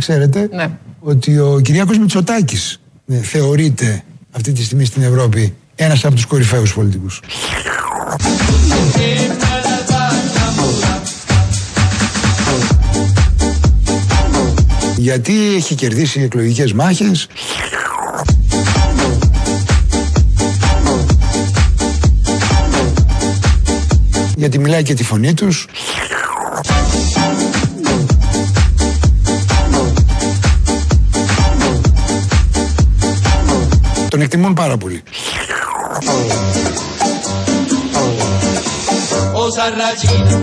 Να ξέρετε Ναι. ότι ο Κυριάκος Μητσοτάκης ε, θεωρείται αυτή τη στιγμή στην Ευρώπη ένας από τους κορυφαίους πολιτικούς. Γιατί έχει κερδίσει εκλογικές μάχες Γιατί μιλάει και τη φωνή τους Τον εκτιμούν πάρα πολύ. Osa Ragina,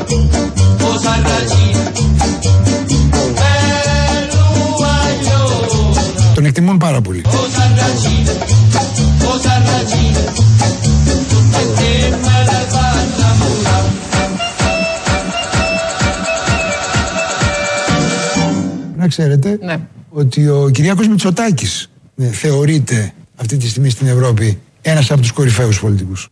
Osa Ragina, Peruaglio, Τον εκτιμούν πάρα πολύ. Osa Ragina, Osa Ragina, tutte te me la vanno mura. Να ξέρετε Ναι. ότι ο Κυριάκος Μητσοτάκης ε, θεωρείται αυτή τη στιγμή στην Ευρώπη ένας από τους κορυφαίους πολιτικούς.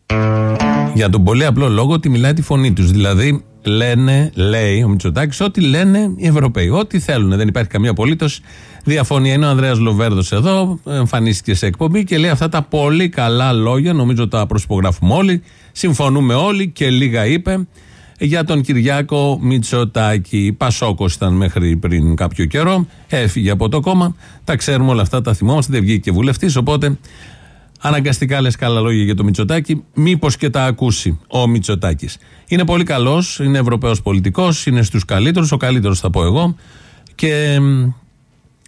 Για τον πολύ απλό λόγο ότι μιλάει τη φωνή τους. Δηλαδή, λένε, λέει ο Μητσοτάκης, ό,τι λένε οι Ευρωπαίοι. Ό,τι θέλουν. Δεν υπάρχει καμία απολύτως διαφωνία. Είναι ο Ανδρέας Λοβέρδος εδώ, εμφανίστηκε σε εκπομπή και λέει αυτά τα πολύ καλά λόγια. Νομίζω τα προσυπογράφουμε όλοι. Συμφωνούμε όλοι και λίγα είπε για τον Κυριάκο Μητσοτάκη. Πασόκος ήταν μέχρι πριν κάποιο καιρό. Έφυγε από το κόμμα. Τα ξέρουμε όλα αυτά, τα θυμόμαστε. Δεν βγήκε και βουλευτής. Οπότε Αναγκαστικά λες καλά λόγια για το Μητσοτάκη. Μήπως και τα ακούσει ο Μητσοτάκης. Είναι πολύ καλός, είναι Ευρωπαίος πολιτικός, είναι στους καλύτερους, ο καλύτερος θα πω εγώ. Και μ,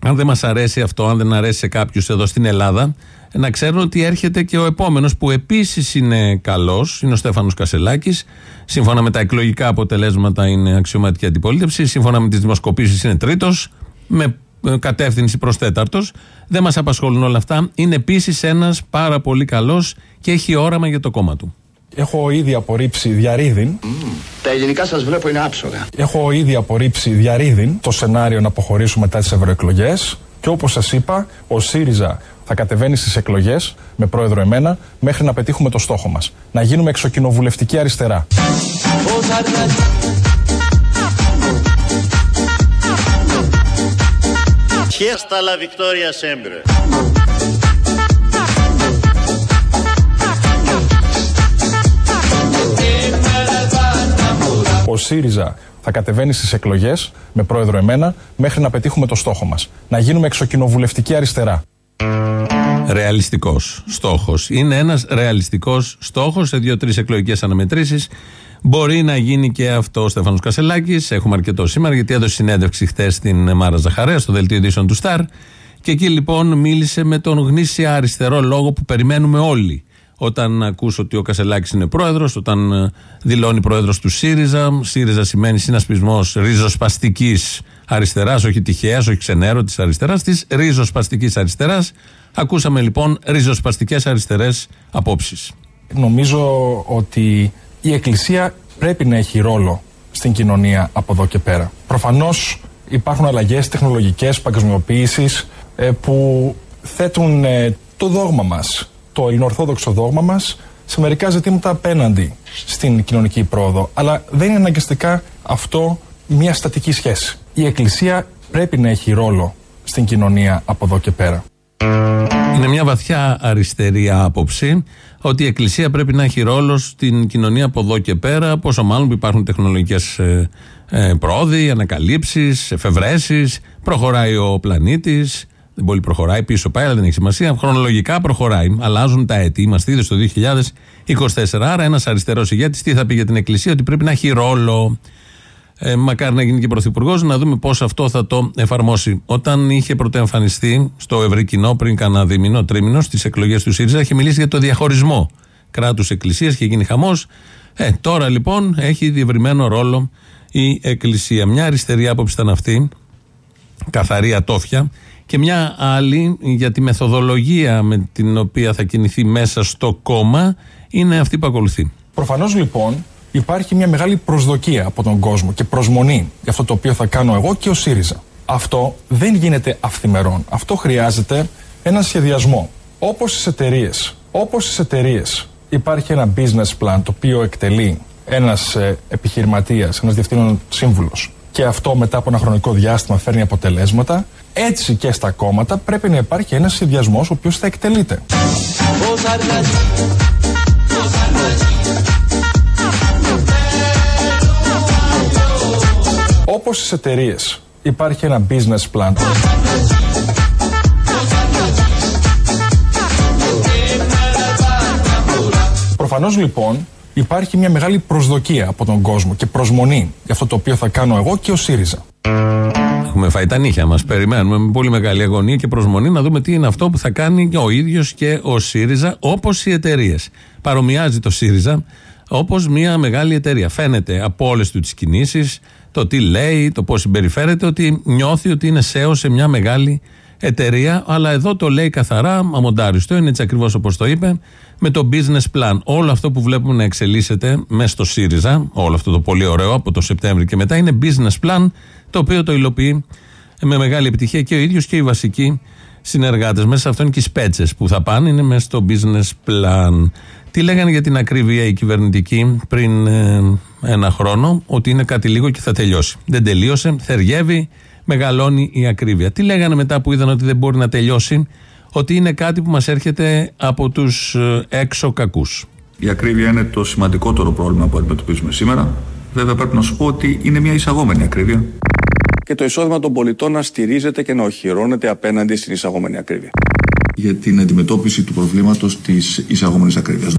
αν δεν μας αρέσει αυτό, αν δεν αρέσει σε κάποιους εδώ στην Ελλάδα, να ξέρουν ότι έρχεται και ο επόμενος που επίσης είναι καλός, είναι ο Στέφανος Κασελάκης. Σύμφωνα με τα εκλογικά αποτελέσματα είναι αξιωματική αντιπολίτευση. Σύμφωνα με τις δημοσκοπήσεις είναι τρίτος. Με ε, κατεύθυνση προς τέταρτος. Δεν μας απασχολούν όλα αυτά. Είναι επίσης ένας πάρα πολύ καλός και έχει όραμα για το κόμμα του. Έχω ήδη απορρίψει διαρρήδην. Τα ελληνικά σας βλέπω είναι άψογα. Έχω ήδη απορρίψει διαρρήδην το σενάριο να αποχωρήσουμε μετά τις ευρωεκλογές. Και όπως σας είπα, ο ΣΥΡΙΖΑ θα κατεβαίνεις στις εκλογές με πρόεδρο εμένα μέχρι να πετύχουμε το στόχο μας. Να γίνουμε εξοκοινοβουλευτική αριστερά. Osa Ragina, Fiesta la victoria sempre. te me la vanno mura. Ο ΣΥΡΙΖΑ θα κατεβαίνει στις εκλογές με πρόεδρο εμένα μέχρι να πετύχουμε το στόχο μας. Να γίνουμε εξοκοινοβουλευτική αριστερά. Ρεαλιστικός στόχος. Είναι ένας ρεαλιστικός στόχος σε δύο-τρεις εκλογικές αναμετρήσεις. Μπορεί να γίνει και αυτό ο Στέφανος Κασελάκης. Έχουμε αρκετό σήμερα γιατί έδωσε συνέντευξη χθες στην Μάρα Ζαχαρέα, στο δελτίο ειδήσεων του Σταρ. Και εκεί λοιπόν μίλησε με τον γνήσια αριστερό λόγο που περιμένουμε όλοι. Όταν ακούς ότι ο Κασελάκης είναι πρόεδρος, όταν ε, δηλώνει πρόεδρος του ΣΥΡΙΖΑ, ΣΥΡΙΖΑ σημαίνει συνασπισμός ριζοσπαστικής αριστεράς, όχι τυχαίας, όχι ξενέρωτης αριστεράς, της ριζοσπαστικής αριστεράς. Ακούσαμε λοιπόν ριζοσπαστικές αριστερές απόψεις. Νομίζω ότι η Εκκλησία πρέπει να έχει ρόλο στην κοινωνία από εδώ και πέρα. Προφανώς υπάρχουν αλλαγές τεχνολογικές, παγκοσμιοποίησης ε, που θέτουν ε, το δόγμα μας, το ελληνοορθόδοξο δόγμα μας σε μερικά ζητήματα απέναντι στην κοινωνική πρόοδο. Αλλά δεν είναι αναγκαστικά αυτό μια στατική σχέση. Η Εκκλησία πρέπει να έχει ρόλο στην κοινωνία από εδώ και πέρα. Είναι μια βαθιά αριστερή άποψη ότι η Εκκλησία πρέπει να έχει ρόλο στην κοινωνία από εδώ και πέρα, πόσο μάλλον που υπάρχουν τεχνολογικές ε, ε, πρόοδοι, ανακαλύψεις, εφευρέσεις, προχωράει ο πλανήτης. Δεν πολύ προχωράει, πίσω πάει, αλλά δεν έχει σημασία. Χρονολογικά προχωράει. Αλλάζουν τα έτη. Είμαστε ήδη στο 2024. Άρα, ένας αριστερός ηγέτης τι θα πει για την Εκκλησία, ότι πρέπει να έχει ρόλο. Ε, μακάρι να γίνει και πρωθυπουργός, να δούμε πώς αυτό θα το εφαρμόσει. Όταν είχε πρωτοεμφανιστεί στο ευρύ κοινό πριν κανένα δίμηνο, τρίμηνο, στις εκλογές του ΣΥΡΙΖΑ, είχε μιλήσει για το διαχωρισμό κράτου-εκκλησία και γίνει χαμός. Ε, τώρα λοιπόν έχει διευρυμένο ρόλο η Εκκλησία. Μια αριστερή άποψη ήταν αυτή, καθαρή ατόφια, και μια άλλη για τη μεθοδολογία με την οποία θα κινηθεί μέσα στο κόμμα είναι αυτή που ακολουθεί. Προφανώς λοιπόν υπάρχει μια μεγάλη προσδοκία από τον κόσμο και προσμονή για αυτό το οποίο θα κάνω εγώ και ο ΣΥΡΙΖΑ. Αυτό δεν γίνεται αυθημερών. Αυτό χρειάζεται ένα σχεδιασμό. Όπως στις εταιρείες, όπως στις εταιρείες υπάρχει ένα business plan το οποίο εκτελεί ένας ε, επιχειρηματίας, ένας διευθύνων σύμβουλος και αυτό μετά από ένα χρονικό διάστημα φέρνει αποτελέσματα, έτσι και στα κόμματα πρέπει να υπάρχει ένας συνδυασμό ο οποίος θα εκτελείται. Όπως στις εταιρείες υπάρχει ένα business plan. Προφανώς λοιπόν υπάρχει μια μεγάλη προσδοκία από τον κόσμο και προσμονή για αυτό το οποίο θα κάνω εγώ και ο ΣΥΡΙΖΑ. Έχουμε φάει τα νύχια μας. Περιμένουμε με πολύ μεγάλη αγωνία και προσμονή να δούμε τι είναι αυτό που θα κάνει ο ίδιος και ο ΣΥΡΙΖΑ, όπως οι εταιρείες. Παρομοιάζει το ΣΥΡΙΖΑ όπως μια μεγάλη εταιρεία. Φαίνεται από όλες τους τις κινήσεις, το τι λέει, το πώς συμπεριφέρεται, ότι νιώθει ότι είναι σέο σε μια μεγάλη εταιρεία. Αλλά εδώ το λέει καθαρά, αμοντάριστο, είναι έτσι ακριβώς όπως το είπε, με το business plan. Όλο αυτό που βλέπουμε να εξελίσσεται μέσα στο ΣΥΡΙΖΑ, όλο αυτό το πολύ ωραίο από το Σεπτέμβριο και μετά, είναι business plan το οποίο το υλοποιεί με μεγάλη επιτυχία και ο ίδιος και οι βασικοί συνεργάτες. Μέσα σε αυτό είναι και οι σπέτσες που θα πάνε, είναι μέσα στο business plan. Τι λέγανε για την ακρίβεια οι κυβερνητικοί πριν ε, ένα χρόνο, ότι είναι κάτι λίγο και θα τελειώσει. Δεν τελείωσε, θεριεύει, μεγαλώνει η ακρίβεια. Τι λέγανε μετά που είδαν ότι δεν μπορεί να τελειώσει, ότι είναι κάτι που μας έρχεται από τους ε, έξω κακούς. Η ακρίβεια είναι το σημαντικότερο πρόβλημα που αντιμετωπίζουμε σήμερα. Βέβαια, πρέπει να σου πω ότι είναι μια εισαγόμενη ακρίβεια. Και το εισόδημα των πολιτών να στηρίζεται και να οχυρώνεται απέναντι στην εισαγόμενη ακρίβεια. Για την αντιμετώπιση του προβλήματος της εισαγόμενης ακρίβειας.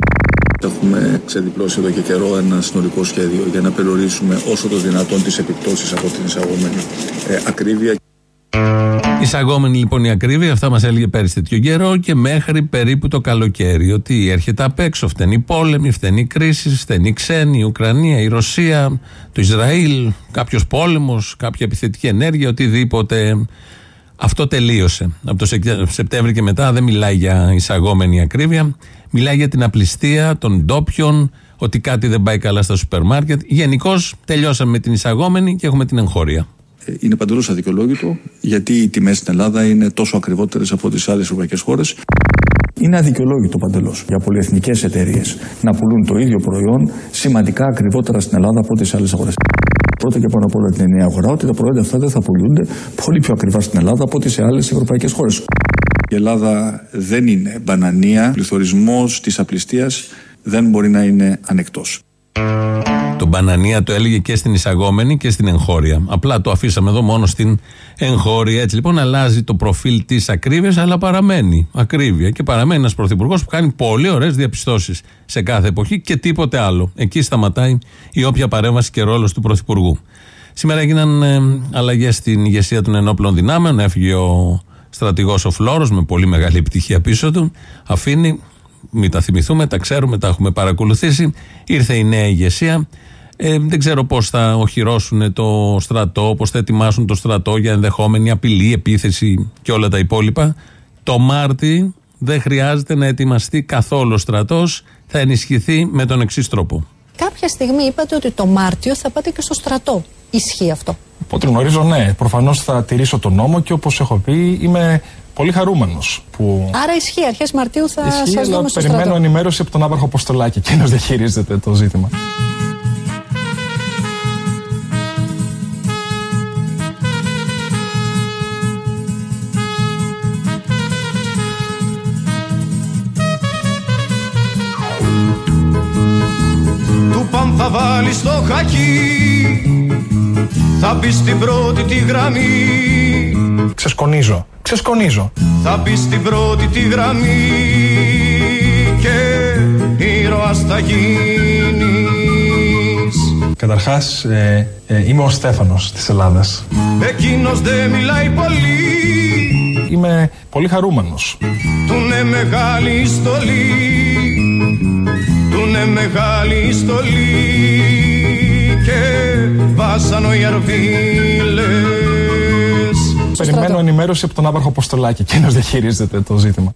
Έχουμε ξεδιπλώσει εδώ και καιρό ένα συνολικό σχέδιο για να περιορίσουμε όσο το δυνατόν τις επιπτώσεις από την εισαγόμενη ε, ακρίβεια. Εισαγόμενη λοιπόν η ακρίβεια, αυτά μας έλεγε πέρυσι τέτοιο καιρό και μέχρι περίπου το καλοκαίρι. Ότι έρχεται απ' έξω, φταίνει η πόλεμη, φταίνει η κρίση, φταίνει η ξένη, η Ουκρανία, η Ρωσία, το Ισραήλ, κάποιος πόλεμος, κάποια επιθετική ενέργεια, οτιδήποτε. Αυτό τελείωσε. Από το Σεπτέμβριο και μετά δεν μιλάει για εισαγόμενη ακρίβεια. Μιλάει για την απληστία των ντόπιων, ότι κάτι δεν πάει καλά στα σούπερ μάρκετ. Γενικώς τελειώσαμε με την εισαγόμενη και έχουμε την εγχώρια. Ε, Είναι παντελώς αδικαιολόγητο γιατί οι τιμές στην Ελλάδα είναι τόσο ακριβότερες από τις άλλες ευρωπαϊκές χώρες. Είναι αδικαιολόγητο παντελώς για πολυεθνικές εταιρείες να πουλούν το ίδιο προϊόν σημαντικά ακριβότερα στην Ελλάδα από ό,τι σε άλλες αγορές. Πρώτα και πάνω απ' όλα την ενιαία αγορά ότι τα προϊόντα αυτά δεν θα πουλούνται πολύ πιο ακριβά στην Ελλάδα από ό,τι σε άλλες ευρωπαϊκές χώρες. Η Ελλάδα δεν είναι μπανανία. Ο πληθωρισμός της απληστίας δεν μπορεί να είναι ανεκτός. Το μπανανία το έλεγε και στην εισαγόμενη και στην εγχώρια. Απλά το αφήσαμε εδώ μόνο στην εγχώρια. Έτσι λοιπόν αλλάζει το προφίλ της ακρίβειας, αλλά παραμένει ακρίβεια. Και παραμένει ένας πρωθυπουργός που κάνει πολύ ωραίες διαπιστώσεις σε κάθε εποχή και τίποτε άλλο. Εκεί σταματάει η όποια παρέμβαση και ρόλος του πρωθυπουργού. Σήμερα έγιναν ε, αλλαγές στην ηγεσία των ενόπλων δυνάμεων. Έφυγε ο στρατηγός ο Φλόρος με πολύ μεγάλη επιτυχία πίσω του. Αφήνει μην τα θυμηθούμε, τα ξέρουμε, τα έχουμε παρακολουθήσει. Ήρθε η νέα ηγεσία. Ε, δεν ξέρω πώς θα οχυρώσουν το στρατό, πώς θα ετοιμάσουν το στρατό για ενδεχόμενη απειλή, επίθεση και όλα τα υπόλοιπα. Το Μάρτι δεν χρειάζεται να ετοιμαστεί καθόλου ο στρατός, θα ενισχυθεί με τον εξής τρόπο. Κάποια στιγμή είπατε ότι το Μάρτιο θα πάτε και στο στρατό. Ισχύει αυτό. Από ό,τι γνωρίζω, ναι. Προφανώς θα τηρήσω τον νόμο και όπως έχω πει, είμαι πολύ χαρούμενος που. Άρα ισχύει, αρχές Μαρτίου θα Ισχύει, σας αλλά δούμε στο περιμένω στρατό. ενημέρωση από τον άπαρχο Αποστολάκη. Εκείνος διαχειρίζεται το ζήτημα. Του παν θα βάλει στο χακί Θα μπει στην πρώτη τη γραμμή Ξεσκονίζω. Ξεσκονίζω. Θα μπει στην πρώτη τη γραμμή Και ήρωας θα γίνεις Καταρχάς, ε, ε, είμαι ο Στέφανος της Ελλάδας. Εκείνος δεν μιλάει πολύ Είμαι πολύ χαρούμενος. Του είναι μεγάλη η στολή Του είναι μεγάλη η στολή Και βάσανο οι αρβίλες Περιμένω ενημέρωση από τον άπαρχο Αποστολάκη. Εκείνος διαχειρίζεται το ζήτημα.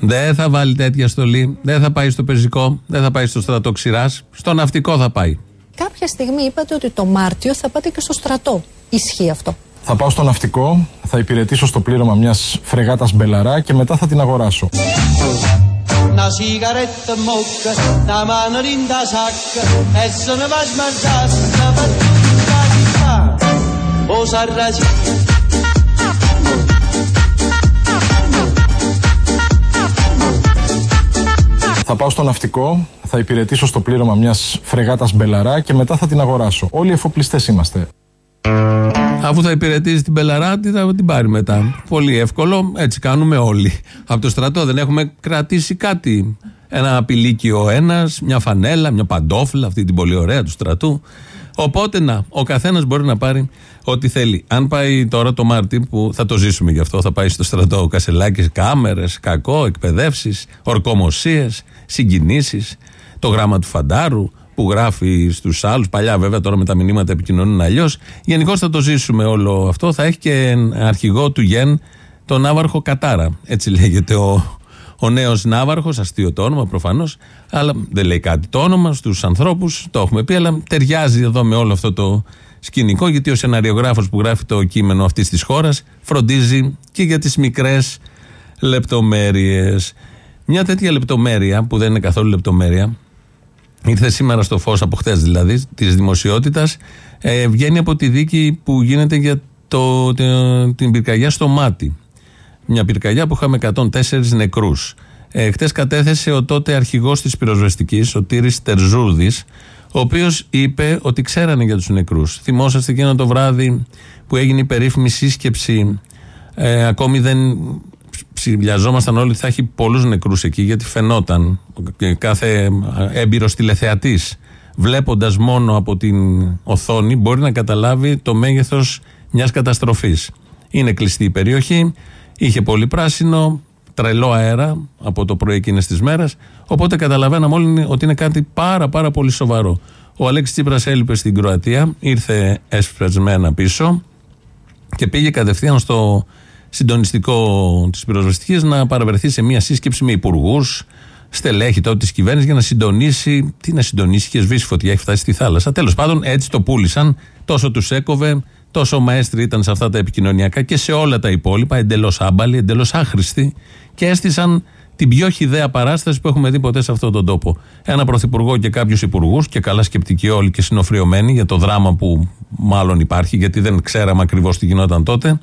Δεν θα βάλει τέτοια στολή, δεν θα πάει στο πεζικό, δεν θα πάει στο στρατό ξηράς, στο ναυτικό θα πάει. Κάποια στιγμή είπατε ότι το Μάρτιο θα πάτε και στο στρατό. Ισχύει αυτό. Θα πάω στο ναυτικό, θα υπηρετήσω στο πλήρωμα μιας φρεγάτας μπελαρά και μετά θα την αγοράσω. Θα πάω στο ναυτικό, θα υπηρετήσω στο πλήρωμα μιας φρεγάτας μπελαρά και μετά θα την αγοράσω. Όλοι εφοπλιστές είμαστε. Αφού θα υπηρετήσει την πελαράτη, θα την πάρει μετά; Πολύ εύκολο, έτσι κάνουμε όλοι. Από το στρατό δεν έχουμε κρατήσει κάτι. Ένα απειλίκιο ένας, μια φανέλα, μια παντόφλα, αυτή την πολύ ωραία του στρατού. Οπότε να, ο καθένας μπορεί να πάρει ό,τι θέλει. Αν πάει τώρα το Μάρτι, που θα το ζήσουμε γι' αυτό, θα πάει στο στρατό ο Κασελάκη, κάμερες, κακό, εκπαιδεύσεις, ορκομοσίες, συγκινήσεις, το γράμμα του Φαντάρου που γράφει στους άλλους. Παλιά, βέβαια, τώρα με τα μηνύματα επικοινωνούν αλλιώς. Γενικώς θα το ζήσουμε όλο αυτό. Θα έχει και αρχηγό του Γεν τον Ναύαρχο Κατάρα. Έτσι λέγεται ο, ο νέος Ναύαρχος, αστείο το όνομα προφανώς, αλλά δεν λέει κάτι το όνομα στους ανθρώπους, το έχουμε πει, αλλά ταιριάζει εδώ με όλο αυτό το σκηνικό, γιατί ο σεναριογράφος που γράφει το κείμενο αυτής της χώρας φροντίζει και για τις μικρές λεπτομέρειες. Μια τέτοια λεπτομέρεια, που δεν είναι καθόλου λεπτομέρεια, ήρθε σήμερα στο φως από χτε δηλαδή, της δημοσιότητας, ε, βγαίνει από τη δίκη που γίνεται για το, το- την πυρκαγιά στο μάτι. Μια πυρκαγιά που είχαμε 104 νεκρούς. Ε, Χτες κατέθεσε ο τότε αρχηγός της πυροσβεστικής, ο Τύρι Τερζούρδης, ο οποίος είπε ότι ξέρανε για τους νεκρούς. Θυμόσαστε εκείνο το βράδυ που έγινε η περίφημη σύσκεψη. Ε, ακόμη δεν ψηλιαζόμασταν όλοι ότι θα έχει πολλούς νεκρούς εκεί, γιατί φαινόταν και κάθε έμπειρος τηλεθεατής, βλέποντας μόνο από την οθόνη, μπορεί να καταλάβει το μέγεθος μιας καταστροφής. Είναι κλειστή η περιοχή, είχε πολύ πράσινο, τρελό αέρα από το πρωί εκείνες τις μέρες, οπότε καταλαβαίναμε όλοι ότι είναι κάτι πάρα πάρα πολύ σοβαρό. Ο Αλέξης Τσίπρας έλειπε στην Κροατία, ήρθε έσπρεσμένα πίσω και πήγε κατευθείαν στο συντονιστικό της πυροσβεστικής να παραβρεθεί σε μια σύσκεψη με υπουργούς, στελέχη τότε της κυβέρνησης για να συντονίσει. Τι να συντονίσει, και σβήσει φωτιά, έχει φτάσει στη θάλασσα. Τέλος πάντων, έτσι το πούλησαν. Τόσο τους έκοβε, τόσο μαέστροι ήταν σε αυτά τα επικοινωνιακά και σε όλα τα υπόλοιπα, εντελώς άμπαλοι, εντελώς άχρηστοι και έστησαν την πιο χιδαία παράσταση που έχουμε δει ποτέ σε αυτόν τον τόπο. Ένα πρωθυπουργό και κάποιους υπουργούς, και καλά σκεπτικοί όλοι και συνοφριωμένοι για το δράμα που μάλλον υπάρχει, γιατί δεν ξέραμε ακριβώς τι γινόταν τότε,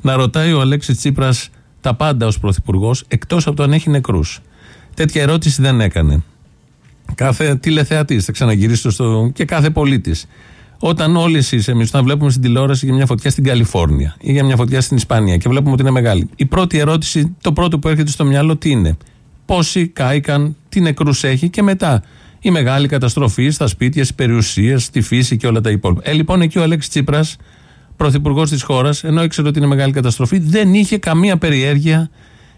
να ρωτάει ο Αλέξης Τσίπρας τα πάντα ως πρωθυπουργός, εκτός από το αν έχει νεκρούς. Τέτοια ερώτηση δεν έκανε. Κάθε τηλεθεατής, θα ξαναγυρίσω στο. και κάθε πολίτης. Όταν όλοι εσείς, εμείς, όταν βλέπουμε στην τηλεόραση για μια φωτιά στην Καλιφόρνια ή για μια φωτιά στην Ισπανία και βλέπουμε ότι είναι μεγάλη, η πρώτη ερώτηση, το πρώτο που έρχεται στο μυαλό, τι είναι; Πόσοι κάηκαν, τι νεκρούς έχει και μετά; Η μεγάλη καταστροφή στα σπίτια, στις περιουσίες, στη φύση και όλα τα υπόλοιπα. Ε, λοιπόν, εκεί ο Αλέξης Τσίπρας, πρωθυπουργός της χώρας, ενώ ήξερε ότι είναι μεγάλη καταστροφή, δεν είχε καμία περιέργεια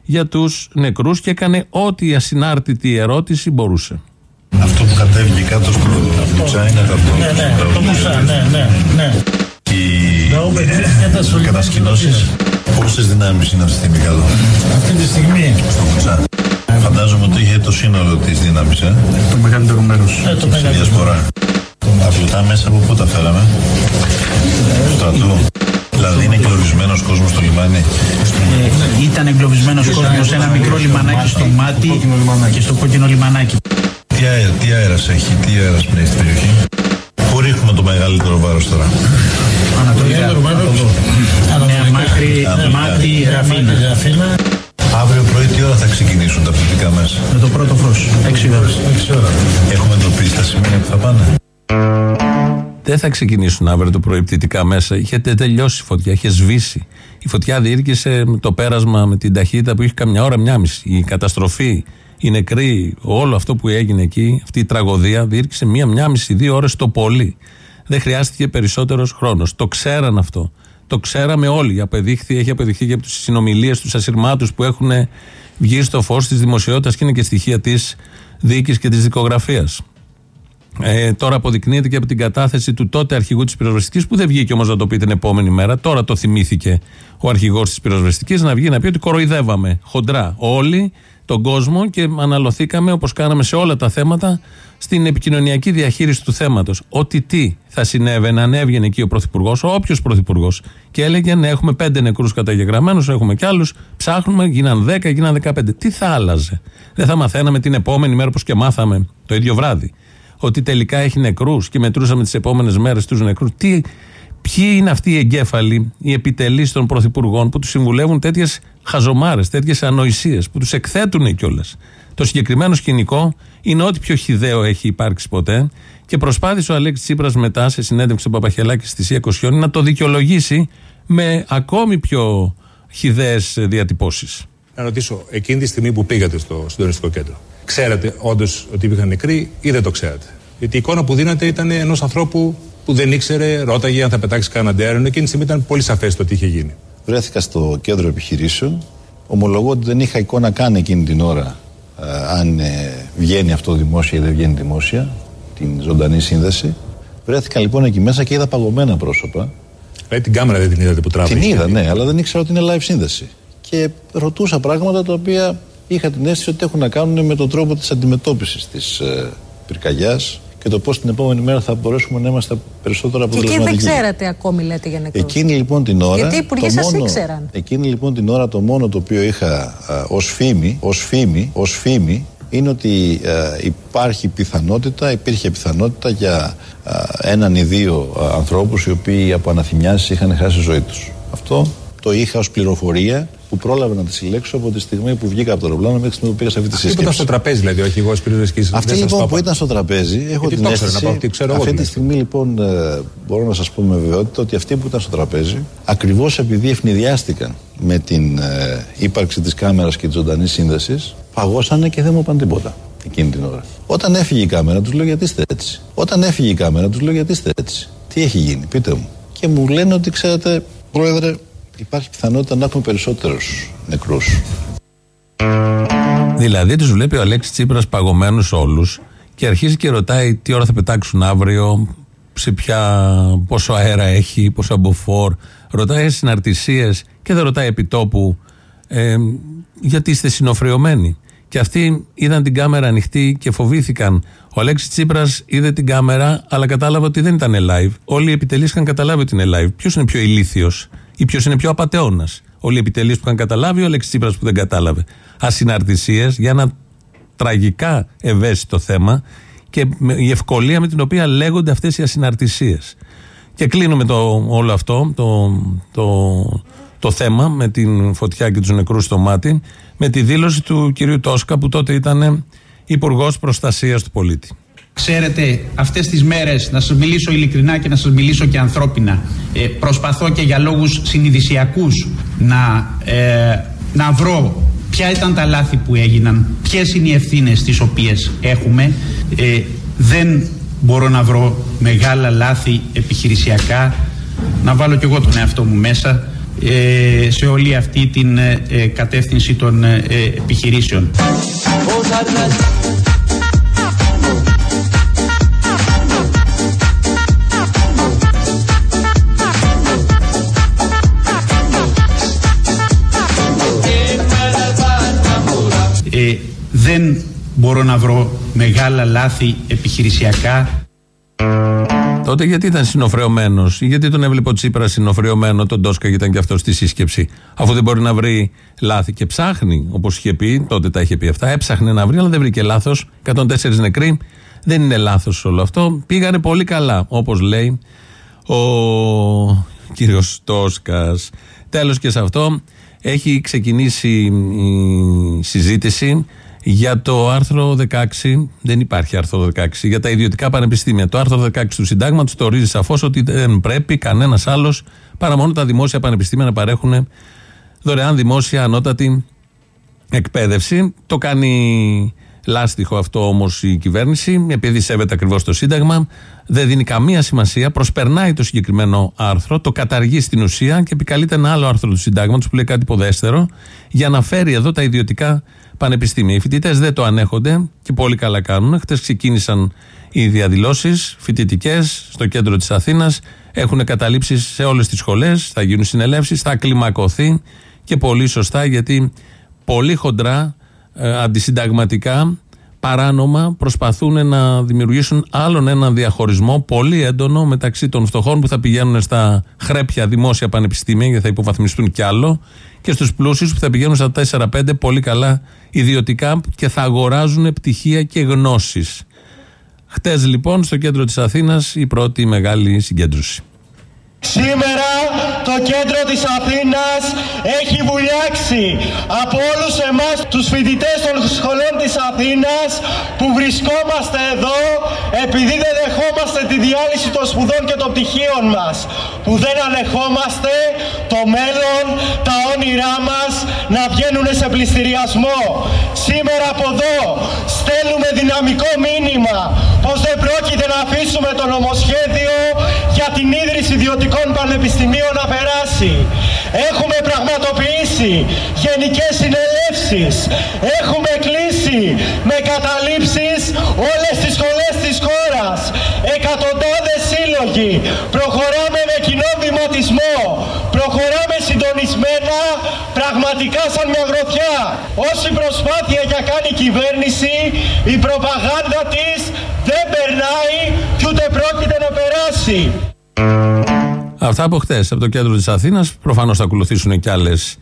για τους νεκρούς και έκανε ό,τι ασυνάρτητη ερώτηση μπορούσε. Αυτό που κατέβηκε κάτω στο Μπουτσά είναι από το Ναι, ναι, το Μπουτσά, ναι, ναι, ναι. Οι κατασκηνώσεις, πόσες δυνάμεις είναι αυτή τη στιγμή κάτω; Αυτή τη στιγμή. Στο Μπουτσά. Φαντάζομαι ότι είχε το σύνολο της δύναμης, ε. Το μεγαλύτερο μέρος. Ε, το Στη μεγαλύτερο. διασπορά. Αφλητά μέσα από πού τα φέραμε; Του στρατού. Δηλαδή είναι εγκλωβισμένος κόσμος στο λιμάνι; Ε, ήταν εγκλωβισμένος κόσμος σε ένα μικρό λιμανάκι στο μάτι και στο κόκκινο λιμανάκι. Τι, αέρα, τι αέρας έχει, τι αέρας πνέει στην περιοχή; Πού ρίχνουμε το μεγαλύτερο βάρος τώρα. Ανατολικά. Νέα Μάκρη, Μάτι, Ραφίνα. Αύριο πρωί τι ώρα θα ξεκινήσουν τα πληθυντικά μέσα. Με το πρώτο φως, 6 ώρες. Έχουμε εντοπίσει τα σημεία που θα πάνε. Δεν θα ξεκινήσουν αύριο το πρωί πτυτικά μέσα. Είχε τε- τελειώσει η φωτιά, είχες σβήσει. Η φωτιά διήρκησε το πέρασμα με την ταχύτητα που είχε καμιά ώρα, μια μισή. Η καταστροφή, οι νεκροί, όλο αυτό που έγινε εκεί, αυτή η τραγωδία, διήρκησε μία, μία μισή, δύο ώρες το πολύ. Δεν χρειάστηκε περισσότερος χρόνος. Το ξέραν αυτό. Το ξέραμε όλοι. Απεδείχθη, έχει αποδειχθεί και από τις συνομιλίες, τους ασυρμάτους που έχουν βγει στο φως της δημοσιότητας και είναι και στοιχεία της δίκη και της δικογραφίας. Ε, τώρα αποδεικνύεται και από την κατάθεση του τότε αρχηγού της πυροσβεστικής, που δεν βγήκε όμως να το πει την επόμενη μέρα. Τώρα το θυμήθηκε ο αρχηγός της πυροσβεστικής να βγει να πει ότι κοροϊδεύαμε χοντρά όλοι τον κόσμο και αναλωθήκαμε όπως κάναμε σε όλα τα θέματα στην επικοινωνιακή διαχείριση του θέματος. Ότι τι θα συνέβαινε αν έβγαινε εκεί ο Πρωθυπουργός, όποιος Πρωθυπουργός, και έλεγε ναι, έχουμε πέντε νεκρούς καταγεγραμμένους, έχουμε κι άλλους, ψάχνουμε, γίναν 10, γίναν 15. Τι θα άλλαζε; Δεν θα μαθαίναμε την επόμενη μέρα, όπως και μάθαμε το ίδιο βράδυ ότι τελικά έχει νεκρούς και μετρούσαμε τις επόμενες μέρες τους νεκρούς. Τι, Ποιοι είναι αυτοί οι εγκέφαλοι, οι επιτελείς των πρωθυπουργών που τους συμβουλεύουν τέτοιες χαζομάρες, τέτοιες ανοησίες, που τους εκθέτουν κιόλας; Το συγκεκριμένο σκηνικό είναι ό,τι πιο χιδαίο έχει υπάρξει ποτέ και προσπάθησε ο Αλέξης Τσίπρας μετά σε συνέντευξη στον Παπαχελάκη στη Σία Κοσιόνη να το δικαιολογήσει με ακόμη πιο χιδαίες διατυπώσεις. Να ρωτήσω, εκείνη τη στιγμή που πήγατε στο συντονιστικό κέντρο, ξέρατε όντως ότι υπήρχαν νεκροί ή δεν το ξέρατε; Γιατί η εικόνα που δίνατε ήταν ενός ανθρώπου που δεν ήξερε, ρώταγε αν θα πετάξει κανέναν αέρον. Εκείνη τη στιγμή ήταν πολύ σαφές το τι είχε γίνει. Βρέθηκα στο κέντρο επιχειρήσεων. Ομολογώ ότι δεν είχα εικόνα καν εκείνη την ώρα ε, αν ε, βγαίνει αυτό δημόσια ή δεν βγαίνει δημόσια, την ζωντανή σύνδεση. Βρέθηκα λοιπόν εκεί μέσα και είδα παγωμένα πρόσωπα. Ε, την κάμερα δεν την είδατε που τράβηκε. Την είδα, ναι, αλλά δεν ήξερα ότι είναι live σύνδεση. Και ρωτούσα πράγματα τα οποία είχα την αίσθηση ότι έχουν να κάνουν με τον τρόπο της αντιμετώπισης της ε, πυρκαγιάς και το πώς την επόμενη μέρα θα μπορέσουμε να είμαστε περισσότερο Και εκεί αποτελεσματικοί. δεν ξέρατε ακόμη, λέτε για νεκρούς. Εκείνη λοιπόν την ώρα. Γιατί οι υπουργοί το σας μόνο- ήξεραν. Εκείνη λοιπόν την ώρα το μόνο το οποίο είχα ως φήμη, ως φήμη, ως φήμη είναι ότι α, υπάρχει πιθανότητα, υπήρχε πιθανότητα για α, έναν ή δύο α, ανθρώπους οι οποίοι από αναθυμιάσεις είχαν χάσει τη ζωή τους. Αυτό το είχα ως πληροφορία που πρόλαβα να τη συλλέξω από τη στιγμή που βγήκα από το αεροπλάνο μέχρι τη στιγμή που πήγα σε αυτή τη Αυτή που σύσκεψη. ήταν στο τραπέζι, δηλαδή, όχι εγώ Σπύρο Σκή. Αυτή λοιπόν που ήταν στο τραπέζι, έχω Γιατί την το ήξερα, αίσθηση. να πω, τι ξέρω εγώ αυτή την τη στιγμή λοιπόν ε, μπορώ να σας πω με βεβαιότητα ότι αυτοί που ήταν στο τραπέζι, ακριβώς επειδή ευνηδιάστηκαν με την ε, ύπαρξη της κάμερας και της ζωντανής σύνδεσης, παγώσανε και δεν μου είπαν τίποτα εκείνη την ώρα. Όταν έφυγε η κάμερα, τους λέω γιατί είστε έτσι. Όταν έφυγε η κάμερα, τους λέω γιατί είστε έτσι. Τι έχει γίνει, πείτε μου. Και μου λένε ότι ξέρετε, Πρόεδρε, υπάρχει πιθανότητα να έχουμε περισσότερους νεκρούς. Δηλαδή τους βλέπει ο Αλέξης Τσίπρας παγωμένου όλους και αρχίζει και ρωτάει τι ώρα θα πετάξουν αύριο, σε ποια, πόσο αέρα έχει, πόσο αμποφόρ. Ρωτάει συναρτησίες και δεν ρωτάει επιτόπου ε, γιατί είστε συνοφριωμένοι. Και αυτοί είδαν την κάμερα ανοιχτή και φοβήθηκαν. Ο Αλέξης Τσίπρας είδε την κάμερα, αλλά κατάλαβε ότι δεν ήταν live. Όλοι οι επιτελείς είχαν καταλάβει ότι είναι live. Ποιος είναι πιο ηλίθιος; Ή ποιος είναι πιο απαταιώνα. Όλοι οι επιτελείς που είχαν καταλάβει, ο Αλέξης Τσίπρας που δεν κατάλαβε. Ασυναρτησίες για ένα τραγικά ευαίσθητο θέμα και με- η ευκολία με την οποία λέγονται αυτές οι ασυναρτησίες. Και κλείνουμε το, όλο αυτό το, το, το θέμα με την φωτιά και τους νεκρούς στο μάτι με τη δήλωση του κυρίου Τόσκα που τότε ήταν Υπουργός Προστασίας του Πολίτη. Ξέρετε, αυτές τις μέρες, να σας μιλήσω ειλικρινά και να σας μιλήσω και ανθρώπινα, ε, προσπαθώ και για λόγους συνειδησιακούς να, ε, να βρω ποια ήταν τα λάθη που έγιναν, ποιες είναι οι ευθύνες τις οποίες έχουμε. Ε, δεν μπορώ να βρω μεγάλα λάθη επιχειρησιακά, να βάλω κι εγώ τον εαυτό μου μέσα ε, σε όλη αυτή την ε, ε, κατεύθυνση των ε, ε, επιχειρήσεων. Δεν μπορώ να βρω μεγάλα λάθη επιχειρησιακά. Τότε γιατί ήταν συνοφρεωμένος, γιατί τον έβλεπε ο Τσίπρας συνοφρεωμένο, τον Τόσκα γιατί ήταν και αυτός στη σύσκεψη, αφού δεν μπορεί να βρει λάθη και ψάχνει, όπως είχε πει, τότε τα είχε πει αυτά, έψαχνε να βρει, αλλά δεν βρήκε λάθος. 104 νεκροί, δεν είναι λάθος όλο αυτό. Πήγανε πολύ καλά, όπως λέει ο κύριος Τόσκας. Τέλος και σε αυτό, έχει ξεκινήσει η συζήτηση για το άρθρο 16, δεν υπάρχει άρθρο 16, για τα ιδιωτικά πανεπιστήμια. Το άρθρο 16 του Συντάγματος το ορίζει σαφώς ότι δεν πρέπει κανένας άλλος παρά μόνο τα δημόσια πανεπιστήμια να παρέχουν δωρεάν δημόσια ανώτατη εκπαίδευση. Το κάνει λάστιχο αυτό όμως η κυβέρνηση, επειδή σέβεται ακριβώς το Σύνταγμα, δεν δίνει καμία σημασία, προσπερνάει το συγκεκριμένο άρθρο, το καταργεί στην ουσία και επικαλείται ένα άλλο άρθρο του Συντάγματος που λέει κάτι υποδέστερο, για να φέρει εδώ τα ιδιωτικά πανεπιστήμια. Οι φοιτητές δεν το ανέχονται και πολύ καλά κάνουν. Χτες ξεκίνησαν οι διαδηλώσεις φοιτητικές στο κέντρο της Αθήνας. Έχουν καταλήψει σε όλες τις σχολές, θα γίνουν συνελεύσεις, θα κλιμακωθεί και πολύ σωστά γιατί πολύ χοντρά, ε, αντισυνταγματικά, παράνομα προσπαθούν να δημιουργήσουν άλλον έναν διαχωρισμό πολύ έντονο μεταξύ των φτωχών που θα πηγαίνουν στα χρέπια δημόσια πανεπιστήμια γιατί θα υποβαθμιστούν κι άλλο και στους πλούσιους που θα πηγαίνουν στα 4-5 πολύ καλά ιδιωτικά και θα αγοράζουν πτυχία και γνώσεις. Χτες λοιπόν στο κέντρο της Αθήνας η πρώτη μεγάλη συγκέντρωση. Σήμερα το κέντρο της Αθήνας έχει βουλιάξει από όλους εμάς τους φοιτητές των σχολών της Αθήνας που βρισκόμαστε εδώ επειδή δεν δεχόμαστε τη διάλυση των σπουδών και των πτυχίων μας που δεν ανεχόμαστε το μέλλον, τα όνειρά μας να βγαίνουν σε πληστηριασμό. Σήμερα από εδώ στέλνουμε δυναμικό μήνυμα πως δεν πρόκειται να αφήσουμε το νομοσχέδιο για την ίδρυση ιδιωτικών πανεπιστημίων να περάσει. Έχουμε πραγματοποιήσει γενικές συνελεύσεις. Έχουμε κλείσει με καταλήψεις όλες τις σχολές της χώρας. Εκατοντάδες σύλλογοι. Προχωράμε με κοινό βηματισμό. Προχωράμε συντονισμένα πραγματικά σαν μια γροθιά. Όση προσπάθεια για κάνει η κυβέρνηση, η προπαγάνδα της δεν περνάει και ούτε πρόκειται να περάσει. Αυτά από χτε, από το κέντρο της Αθήνας. Προφανώς θα ακολουθήσουν και άλλες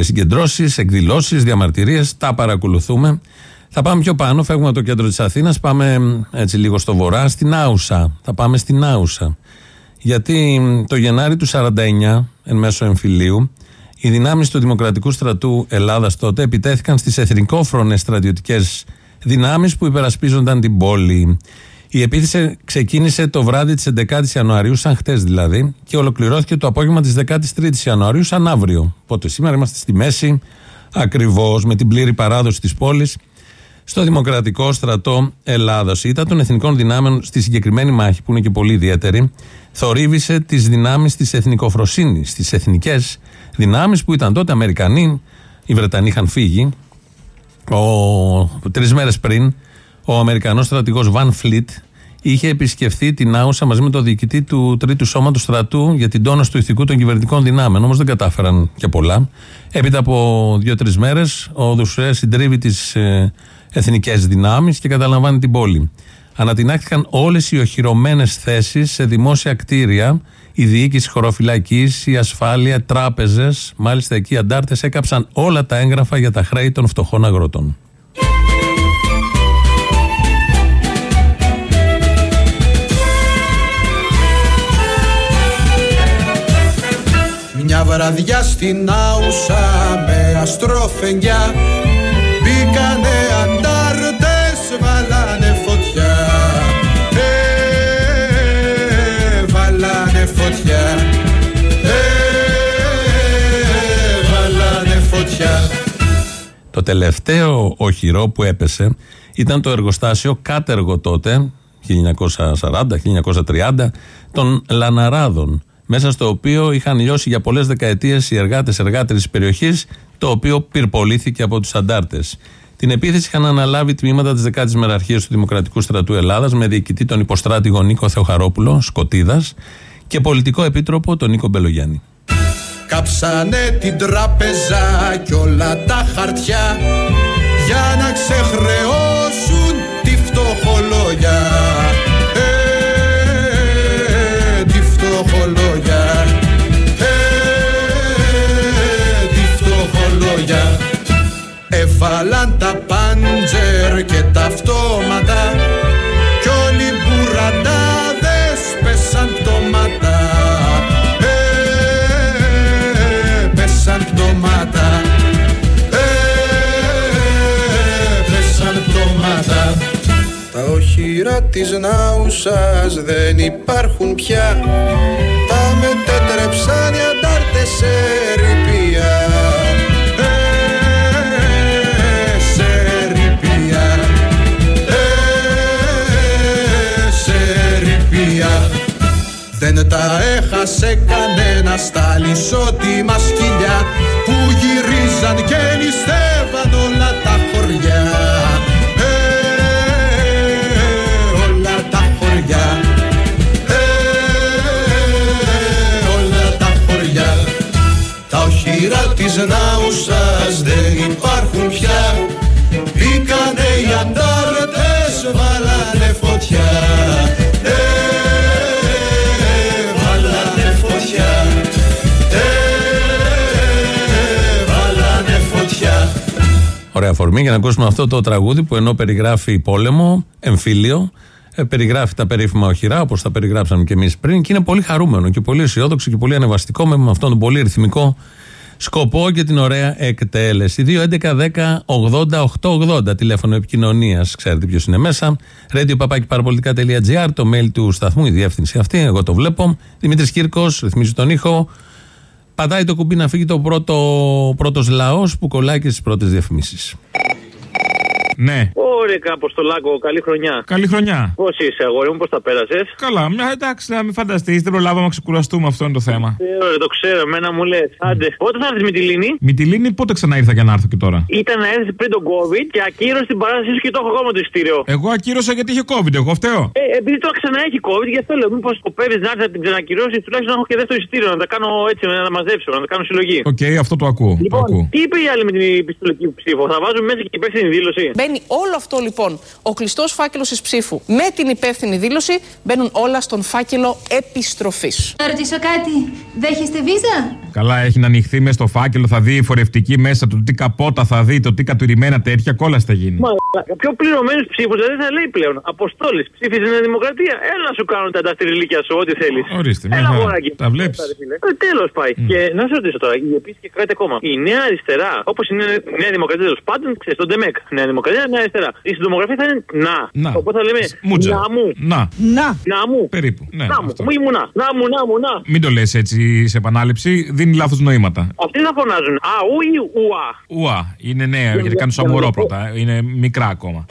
συγκεντρώσεις, εκδηλώσεις, διαμαρτυρίες. Τα παρακολουθούμε. Θα πάμε πιο πάνω, φεύγουμε από το κέντρο της Αθήνας, πάμε έτσι λίγο στο βορρά, στην Άουσα. Θα πάμε στην Άουσα. Γιατί το Γενάρη του 49, εν μέσω εμφυλίου, οι δυνάμεις του Δημοκρατικού Στρατού Ελλάδας τότε επιτέθηκαν στις εθνικόφρονες στρατιωτικές δυνάμεις που υπερασπίζονταν την πόλη. Η επίθεση ξεκίνησε το βράδυ της 11η Ιανουαρίου, σαν χτες δηλαδή, και ολοκληρώθηκε το απόγευμα της 13η Ιανουαρίου, σαν αύριο. Οπότε σήμερα είμαστε στη μέση, ακριβώς με την πλήρη παράδοση της πόλης, στο Δημοκρατικό Στρατό Ελλάδα. Η ήττα των εθνικών δυνάμεων στη συγκεκριμένη μάχη, που είναι και πολύ ιδιαίτερη, θορύβησε τις δυνάμεις της εθνικοφροσύνης, τις εθνικές δυνάμεις που ήταν τότε Αμερικανοί, οι Βρετανοί είχαν φύγει. Τρεις μέρες πριν, ο Αμερικανός στρατηγός Βαν Φλιτ είχε επισκεφθεί την Άουσα μαζί με τον διοικητή του Τρίτου Σώματος Στρατού για την τόνωση του ηθικού των κυβερνητικών δυνάμεων. Όμως δεν κατάφεραν και πολλά. Έπειτα από δύο-τρεις μέρες, ο Δουσουέ συντρίβει τις ε, εθνικές δυνάμεις και καταλαμβάνει την πόλη. Ανατινάχθηκαν όλες οι οχυρωμένες θέσεις σε δημόσια κτίρια, η διοίκηση χωροφυλακής, η ασφάλεια, τράπεζες. Μάλιστα εκεί οι αντάρτες έκαψαν όλα τα έγγραφα για τα χρέη των φτωχών αγρότων. Βραδιά στην Άουσα με αστροφενιά Μπήκανε αντάρτες, βάλανε φωτιά. Ε, Βάλανε φωτιά. Ε, Βάλανε φωτιά. Το τελευταίο οχυρό που έπεσε ήταν το εργοστάσιο κάτεργο τότε, 1940-1930, των Λαναράδων μέσα στο οποίο είχαν λιώσει για πολλές δεκαετίες οι εργάτες εργάτε της περιοχής, το οποίο πυρπολήθηκε από τους αντάρτες. Την επίθεση είχαν αναλάβει τμήματα της 10η Μεραρχίας του Δημοκρατικού Στρατού Ελλάδας με διοικητή τον υποστράτηγο Νίκο Θεοχαρόπουλο, Σκοτίδας, και πολιτικό επίτροπο τον Νίκο Μπελογιάννη. Κάψανε την τράπεζα κι όλα τα χαρτιά για να ξεχρεώσουν Τα οχυρά της Νάουσας δεν υπάρχουν πια. Τα μετέτρεψαν οι αντάρτες σε ρηπία. Ε, σε ρηπία. Ε, σε ρηπία. Δεν τα έχασε κανένας στα λισότιμα σκυλιά που γυρίζαν και νηστεύαν όλα τα χωριά. Της Νάουσας δεν υπάρχουν πια. Μπήκανε οι αντάρτες, βάλανε φωτιά. Ε, βάλανε φωτιά. Ε, βάλανε φωτιά. Ωραία αφορμή για να ακούσουμε αυτό το τραγούδι που ενώ περιγράφει πόλεμο, εμφύλιο, ε, περιγράφει τα περίφημα οχυρά, όπως τα περιγράψαμε και εμείς πριν, και είναι πολύ χαρούμενο και πολύ αισιόδοξο και πολύ ανεβαστικό με αυτόν τον πολύ ρυθμικό σκοπό και την ωραία εκτέλεση. 2.11.10.80.880 τηλέφωνο επικοινωνίας. Ξέρετε ποιος είναι μέσα. radio το mail του σταθμού, η διεύθυνση αυτή. Εγώ το βλέπω. Δημήτρης Κύρκος, ρυθμίζει τον ήχο. Πατάει το κουμπί να φύγει το πρώτο πρώτος λαός που κολλάει και στις πρώτες διαφημίσεις. Ναι. Ωραία, Αποστολάκο, καλή χρονιά. Καλή χρονιά. Πώς είσαι, αγόρι μου, πώς τα πέρασες; Καλά, μια εντάξει, να μην φανταστείς, δεν προλάβαμε να ξεκουραστούμε, αυτό είναι το θέμα. Ε, ωραία, το ξέρω, εμένα μου λες. Άντε, πότε θα έρθεις Μυτιλήνη. Μυτιλήνη πότε ξανά ήρθα για να έρθω και τώρα. Ήταν να έρθεις πριν τον COVID και ακύρωσε την παράστασή σου και το έχω ακόμα το εισιτήριο. Εγώ ακύρωσα γιατί είχε COVID, εγώ φταίω. Ε, επειδή τώρα ξανά έχει COVID, γι' αυτό λέω, μήπως σκοπεύεις να έρθεις να την ξανακυρώσεις, τουλάχιστον να έχω και δεύτερο εισιτήριο, να τα κάνω έτσι, να τα μαζέψω, να τα κάνω συλλογή. OK, okay, αυτό το ακούω. Λοιπόν, το ακούω. τι είπε η άλλη με την επιστολική ψήφο, θα βάζουμε μέσα και υπεύθυνη δήλωση. Μπαίνει όλο αυτό λοιπόν ο κλειστός φάκελος της ψήφου με την υπεύθυνη δήλωση μπαίνουν όλα στον φάκελο επιστροφής. Να ρωτήσω κάτι. Δέχεστε βίζα; Καλά, έχει να ανοιχθεί μέσα στο φάκελο, θα δει η φορευτική μέσα, το τι καπότα θα δει, το τι κατουρημένα τέτοια, κόλλα θα γίνει. Μα, πιο πληρωμένου ψήφου δεν θα λέει πλέον. Αποστόλης, ψήφιζε Νέα Δημοκρατία. Έλα να σου κάνουν τα ανταστηριλίκια σου, ό,τι θέλεις. Ορίστε, μια Έλα, χαρά. αγοράκι. Τα βλέπεις. Ε, Τέλος πάει. Και να σε ρωτήσω τώρα, η επίση και κράτη ακόμα. Η Νέα Αριστερά, όπως η Νέα- Νέα Δημοκρατία τέλος πάντων, ξέρεις, στον Ντεμεκ. Νέα Δημοκρατία, Νέα Αριστερά. Η συντομογραφία θα είναι να. Να. Οπότε θα λέμε Μούτζα. να μου. Να. Να. Να μου. Περίπου. Ναι, να μου. αυτό. Μου ήμουνα. Να μου, να μου, να. Μην το λες έτσι σε επανάληψη, δίνει λάθος νοήματα. Αυτοί θα φωνάζουν. Α, ου ή ουα. Ουα, είναι νέα, γιατί κάνουν σαμουρό πρώτα. Είναι μικρά ακόμα.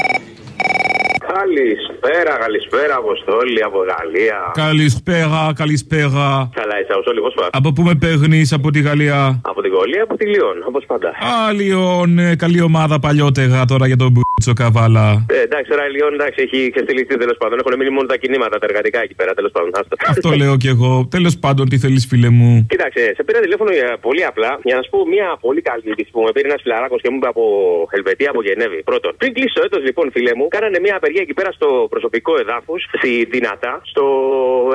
Καλησπέρα, καλησπέρα, Αποστόλη από Γαλλία. Καλησπέρα, καλησπέρα. Καλά, είσαι Αποστόλη, πώς πας; Από πού με παίρνεις από τη Γαλλία; Από την Γαλλία, από τη Λιόν, όπως πάντα. Α, Λιόν, ε, καλή ομάδα παλιότερα τώρα για τον Μπούτσο Καβάλα. Ε, εντάξει, τώρα η Λιόν εντάξει, έχει ξεστηλιστεί τέλος πάντων. Έχουν μείνει μόνο τα κινήματα, τα εργατικά εκεί πέρα τέλος πάντων. Άστο. Αυτό λέω κι εγώ. Τέλος πάντων, τι θέλεις, φίλε μου; Κοίταξε, σε πήρα τηλέφωνο για πολύ απλά για να σου πω μια πολύ καλή είδηση που με πήρε ένας φιλαράκος και μου είπε από Ελβετία, από Γενέβη. Πρώτον, πριν κλείσει το έτος, λοιπόν, φίλε μου, κάνανε μια απεργία εκεί πέρα στο προσωπικό εδάφος, στη Δυνατά, στο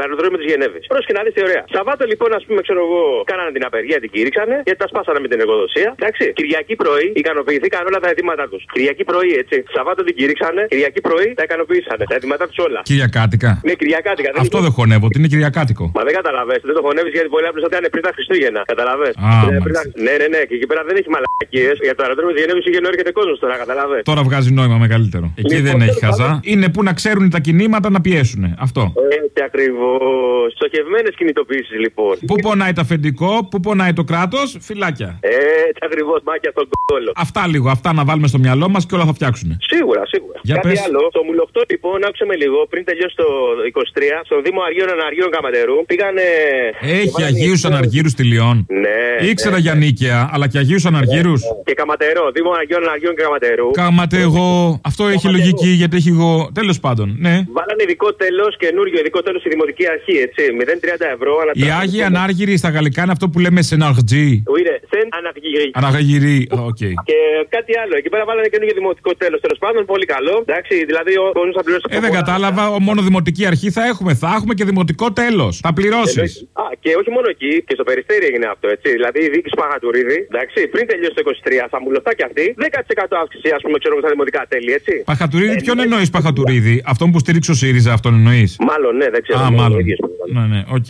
αεροδρόμιο της Γενέβης. Πρόσεχε να δεις τι ωραία. Σαββάτο, λοιπόν, ας πούμε, ξέρω εγώ, κάνανε την απεργία, την κήρυξανε, γιατί τα σπάσανε με την εργοδοσία. Εντάξει. Κυριακή πρωί ικανοποιηθήκαν όλα τα αιτήματά τους. Κυριακή πρωί, έτσι. Σαββάτο την κήρυξανε, Κυριακή πρωί τα ικανοποίησανε. Τα αιτήματά τους όλα. Κυριακάτικα. Ναι, Κυριακάτικα. δεν Αυτό είναι- δεν χωνεύω, ότι είναι Κυριακάτικο. Μα δεν καταλαβαίνετε, δεν το χωνεύεις γιατί πολύ απλώς ήταν πριν τα Χριστούγεννα. Καταλαβέ. Α, μάλιστα. Ναι, ναι, ναι, και εκεί πέρα δεν έχει μαλακίες. Για το αεροδρόμιο της Γενέβης είχε να έρχεται κόσμος τώρα, καταλαβέ. Τώρα βγάζει νόημα μεγαλύτερο. Εκεί Λοιπόν, δεν έχει τέλος χαζά. Πάντων. Είναι που να ξέρουν τα κινήματα να πιέσουν. Αυτό. Έτσι ακριβώς. Στοχευμένες κινητοποιήσεις λοιπόν. Πού πονάει το αφεντικό, πού πονάει το κράτος, φυλάκια. Έτσι ακριβώς, μάκια στον κόλο. Αυτά λίγο, αυτά να βάλουμε στο μυαλό μας και όλα θα φτιάξουν. Σίγουρα, σίγουρα. Για Κάτι πες. άλλο, το μουλοχτό λοιπόν, άκουσε με λίγο, πριν τελειώσει το 23, στο Δήμο Αργίων Αναργίων Καματερού, πήγανε. Έχει Αγίους Αναργύρους στη Λιόν. Ναι. Ήξερα ναι, για νίκαια, αλλά και Αγίους Αναργύρους. Και Καματερό, Δήμο Αργίων Αναργίων και Καματερού. Κάματε εγώ. Αυτό έχει λογική γιατί έχει εγώ. Τέλος πάντων, ναι. Βάλανε ειδικό τέλος, καινούριο ειδικό τέλος στη Δημοτική Αρχή, έτσι. 0,30 ευρώ. ανά Οι τράπεζα. Άγιοι Ανάργυροι στα γαλλικά είναι αυτό που λέμε σεναρτζή. Είναι σεν αναργύρι. Αναγαγυρί, οκ. Και κάτι άλλο. Εκεί πέρα βάλανε καινούργιο δημοτικό τέλος. Τέλος πάντων, πολύ καλό. Εντάξει, δηλαδή ο κόσμος θα πληρώσεις. Ε, δεν κατάλαβα, ο- μόνο δημοτική αρχή θα έχουμε. Θα έχουμε και δημοτικό τέλος. Θα πληρώσεις. Α, και όχι μόνο εκεί, και στο περιστέρι έγινε αυτό, έτσι. Δηλαδή η διοίκηση Παχατουρίδη, εντάξει, πριν τελειώσει το 23, θα μου λεφτά και αυτή, 10% αύξηση, ας πούμε, ξέρω εγώ, στα δημοτικά τέλη, έτσι. Παχατουρίδη, ποιον εννοείς Παχατουρίδη, αυτόν που στήριξε ο ΣΥΡΙΖΑ, αυτόν εννοείς; Μάλλον, ναι, δεν ξέρω. Α, ναι, μάλλον. ο ίδιος. Ναι, ναι, οκ.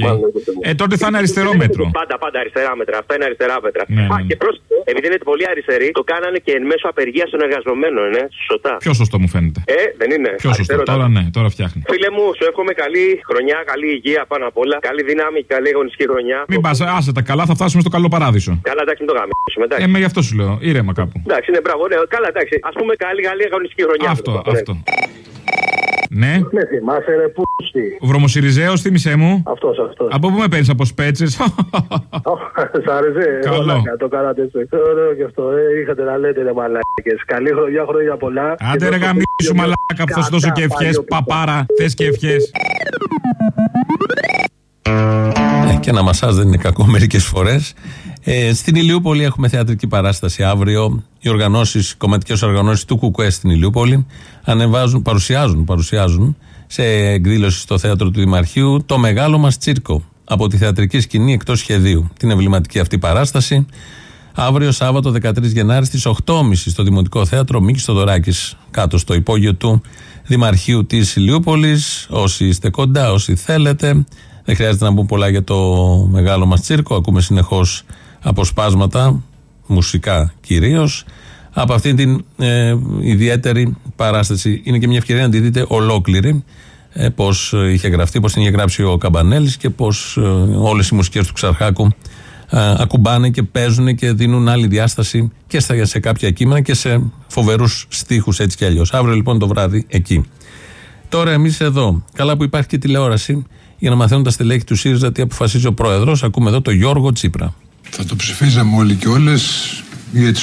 Ε, τότε θα είναι αριστερό μέτρο. Πάντα, πάντα αριστερά μέτρα. Αυτά είναι αριστερά μέτρα. Ναι, Α, ναι. και πρόσεχε, επειδή είναι πολύ αριστεροί, το κάνανε και εν μέσω απεργία των εργαζομένων, ναι, σωστά. Πιο σωστό μου φαίνεται. Ε, δεν είναι. Πιο σωστό. Αριστερό Τώρα ήταν. ναι, τώρα φτιάχνει. Φίλε μου, σου εύχομαι καλή χρονιά, καλή υγεία πάνω απ' όλα. Καλή δύναμη και καλή αγωνιστική χρονιά. Μην πας, άσε τα καλά, θα φτάσουμε στο καλό παράδεισο. Καλά, εντάξει, μην το γαμίσουμε. Εντάξει. Ε, με γι' αυτό σου λέω, ήρεμα κάπου. Εντάξει, είναι μπράβο, ναι, καλά, εντάξει. Α πούμε καλή, καλή αγωνιστική χρονιά. Αυτό, Ναι. αυτό. Ναι. Με θυμάσαι ρε πούστη. Ο Βρωμοσυριζέος, θύμισέ μου. Αυτός, αυτός. Από πού με παίρνεις, από σπέτσες; Σ' άρεσε. Καλό. Μαλάκα, Το κάνατε έτσι. Ωραίο και αυτό. Ε, είχατε να λέτε ρε μαλάκες. Καλή χρονιά, χρόνια πολλά. Άντε Και ρε δώστε γαμίσου πιο- μαλάκα που θα σου δώσω και Κατά ευχές. παλιό Παπάρα, θες και ευχές. Ε, και ένα μασάζ δεν είναι κακό μερικές φορές. Ε, στην Ηλιούπολη έχουμε θεατρική παράσταση αύριο. Οι οργανώσεις, κομματικές οργανώσεις του Κουκουέ στην Ηλιούπολη ανεβάζουν, παρουσιάζουν, παρουσιάζουν σε εκδήλωση στο θέατρο του Δημαρχείου το μεγάλο μας τσίρκο από τη θεατρική σκηνή εκτός σχεδίου. Την εμβληματική αυτή παράσταση. Αύριο Σάββατο 13 Γενάρη στις 8.30 στο Δημοτικό Θέατρο Μίκης Στοδωράκη, κάτω στο υπόγειο του Δημαρχείου της Ηλιούπολης. Όσοι είστε κοντά, όσοι θέλετε. Δεν χρειάζεται να πούμε πολλά για το μεγάλο μας τσίρκο. Ακούμε συνεχώς αποσπάσματα, μουσικά κυρίως, από αυτήν την ε, ιδιαίτερη παράσταση. Είναι και μια ευκαιρία να τη δείτε ολόκληρη. Ε, πώς είχε γραφτεί, πώς την είχε γράψει ο Καμπανέλης και πώς ε, όλες οι μουσικές του Ξαρχάκου ε, ακουμπάνε και παίζουν και δίνουν άλλη διάσταση και στα, σε κάποια κείμενα και σε φοβερούς στίχους έτσι κι αλλιώς. Αύριο λοιπόν το βράδυ εκεί. Τώρα εμείς εδώ, καλά που υπάρχει και τηλεόραση, για να μαθαίνουν τα στελέχη του ΣΥΡΙΖΑ τι αποφασίζει ο πρόεδρος, ακούμε εδώ το Γιώργο Τσίπρα. Θα το ψηφίζαμε όλοι και όλες. Γιατί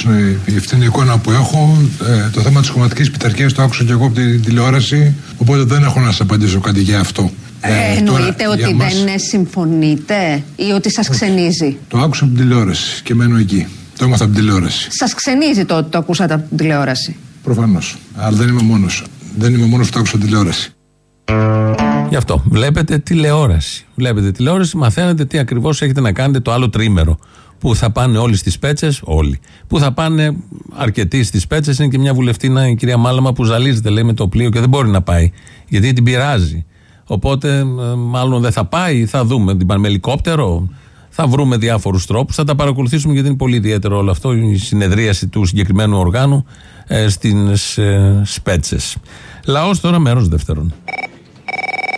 αυτή είναι η εικόνα που έχω. Ε, το θέμα της κομματική πειθαρχίας το άκουσα και εγώ από την τηλεόραση. Οπότε δεν έχω να σας απαντήσω κάτι για αυτό. Ε, τώρα, εννοείται ότι για μας- δεν συμφωνείτε ή ότι σας ξενίζει; Το άκουσα από την τηλεόραση και μένω εκεί. Το έμαθα από την τηλεόραση. Σας ξενίζει το ότι το ακούσατε από την τηλεόραση; Προφανώς. Αλλά δεν είμαι μόνος. Δεν είμαι μόνος που το άκουσα από την τηλεόραση. Γι' αυτό. Βλέπετε τηλεόραση. Βλέπετε τηλεόραση, μαθαίνετε τι ακριβώς έχετε να κάνετε το άλλο τρίμερο. Που θα πάνε όλοι στις πέτσες, όλοι. Που θα πάνε αρκετοί στις πέτσες. Είναι και μια βουλευτήνα, η κυρία Μάλαμα, που ζαλίζεται, λέει, με το πλοίο και δεν μπορεί να πάει. Γιατί την πειράζει. Οπότε, ε, μάλλον δεν θα πάει, θα δούμε. Την πάνε με ελικόπτερο. Θα βρούμε διάφορους τρόπους. Θα τα παρακολουθήσουμε γιατί είναι πολύ ιδιαίτερο όλο αυτό. Η συνεδρίαση του συγκεκριμένου οργάνου ε, στις ε, σπέτσες. Λαός τώρα, μέρος δεύτερον.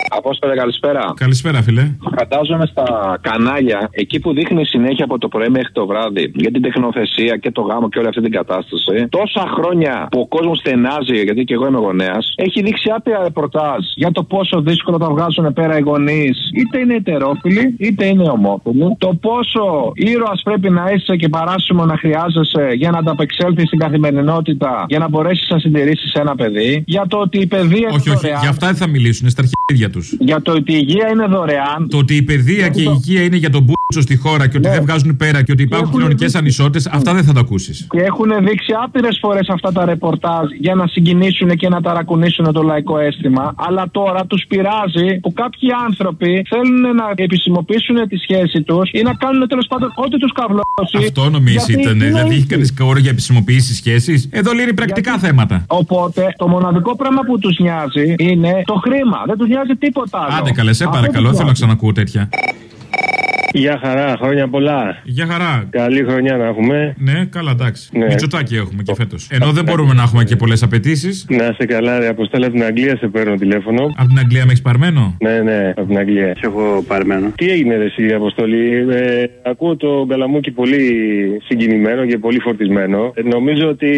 Απόστολε, καλησπέρα. Καλησπέρα, φίλε. Φαντάζομαι στα κανάλια, εκεί που δείχνει συνέχεια από το πρωί μέχρι το βράδυ για την τεχνοθεσία και το γάμο και όλη αυτή την κατάσταση. Τόσα χρόνια που ο κόσμος στενάζει, γιατί και εγώ είμαι γονέας, έχει δείξει άπειρα ρεπορτάζ για το πόσο δύσκολο τα βγάζουν πέρα οι γονείς, είτε είναι ετερόφιλοι είτε είναι ομόφιλοι. Το πόσο ήρωας πρέπει να είσαι και παράσημο να χρειάζεσαι για να ανταπεξέλθεις στην καθημερινότητα, για να μπορέσεις να συντηρήσεις ένα παιδί. Για το ότι η παιδεία Όχι, είναι όχι, δωρεάν. για αυτά δεν θα μιλήσουν, είναι στα αρχίδια τους. Για το ότι η υγεία είναι δωρεάν. Το ότι η παιδεία και η υγεία είναι για τον μπούτσο στη χώρα και ότι δεν βγάζουν πέρα και ότι υπάρχουν έχουν κοινωνικές δει- ανισότητες, αυτά δεν θα τα ακούσεις. Και έχουν δείξει άπειρες φορές αυτά τα ρεπορτάζ για να συγκινήσουν και να ταρακουνήσουν το λαϊκό αίσθημα. Αλλά τώρα τους πειράζει που κάποιοι άνθρωποι θέλουν να επισημοποιήσουν τη σχέση τους ή να κάνουν τέλος πάντων ό,τι τους καυλώσει. Αυτό νομίζει Γιατί ήταν. είναι Δηλαδή, έχει ήσυχοι. κανεί κόρο για επισημοποιήσεις σχέσει. Εδώ λύνει πρακτικά θέματα. Οπότε το μοναδικό πράγμα που τους νοιάζει είναι το χρήμα. Δεν τους νοιάζει τίποτα άλλο. Άντε καλέ, σε Αυτό παρακαλώ, τους θέλω να νοιάζει. ξανακούω τέτοια. Γεια χαρά, χρόνια πολλά. Γεια χαρά. Καλή χρονιά να έχουμε. Ναι, καλά, εντάξει. Ναι. Μητσοτάκι έχουμε και φέτος. Ενώ δεν μπορούμε να έχουμε και πολλές απαιτήσεις. Να είσαι καλά, ρε Αποστόλη, από την Αγγλία σε παίρνω τηλέφωνο. Από την Αγγλία με έχεις παρμένο; Ναι, ναι, από την Αγγλία. Σε έχω παρμένο. Τι έγινε, ρε, εσύ, Αποστολή; Ε, ακούω το Γκαλαμούκι πολύ συγκινημένο και πολύ φορτισμένο. Ε, νομίζω ότι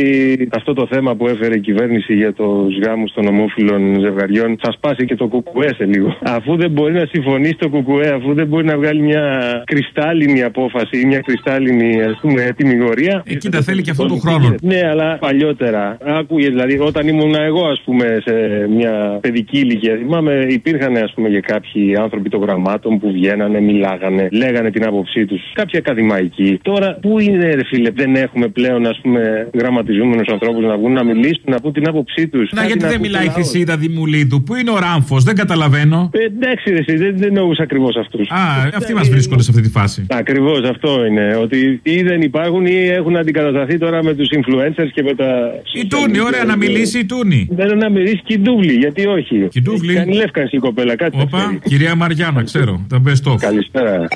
αυτό το θέμα που έφερε η κυβέρνηση για τους γάμους των ομόφυλων ζευγαριών θα σπάσει και το κουκουέ σε λίγο. Αφού δεν μπορεί να συμφωνήσει το κουκουέ, αφού δεν μπορεί να βγάλει μια κρυστάλλινη απόφαση ή μια κρυστάλλινη ας πούμε τιμιγορία. Εκεί τα θέλει και αυτό του χρόνου. Ναι, αλλά παλιότερα. Άκουγε, δηλαδή, όταν ήμουν εγώ, ας πούμε, σε μια παιδική ηλικία, θυμάμαι, υπήρχαν, ας πούμε, και κάποιοι άνθρωποι των γραμμάτων που βγαίνανε, μιλάγανε, λέγανε την άποψή τους. Κάποιοι ακαδημαϊκοί. Τώρα, πού είναι, ρε φίλε, δεν έχουμε πλέον, ας πούμε, γραμματιζόμενου ανθρώπους να βγουν να μιλήσουν, να πούν την άποψή τους. Να, γιατί δεν μιλάει η Χρυσίδα Δημουλίδου. Πού είναι ο Ράμφος, δεν καταλαβαίνω. Ε, εντάξει, ρε, εσύ, δεν, δεν εννοούσα ακριβώς αυτούς. Α, αυτοί μας βρίσκονται σε αυτή τη φάση. Ακριβώς αυτό είναι. Ότι ή δεν υπάρχουν ή έχουν αντικατασταθεί τώρα με τους influencers και με τα. Η Τούνη, ωραία να μιλήσει η Τούνη. Δεν να μιλήσει και η Ντούβλη, γιατί όχι. Κιντούβλη. Έχει κάνει λεύκανση η κοπέλα, κάτι θα Όπα, ξέρει. κυρία Μαριάννα, ξέρω. Τα best of. Καλησπέρα.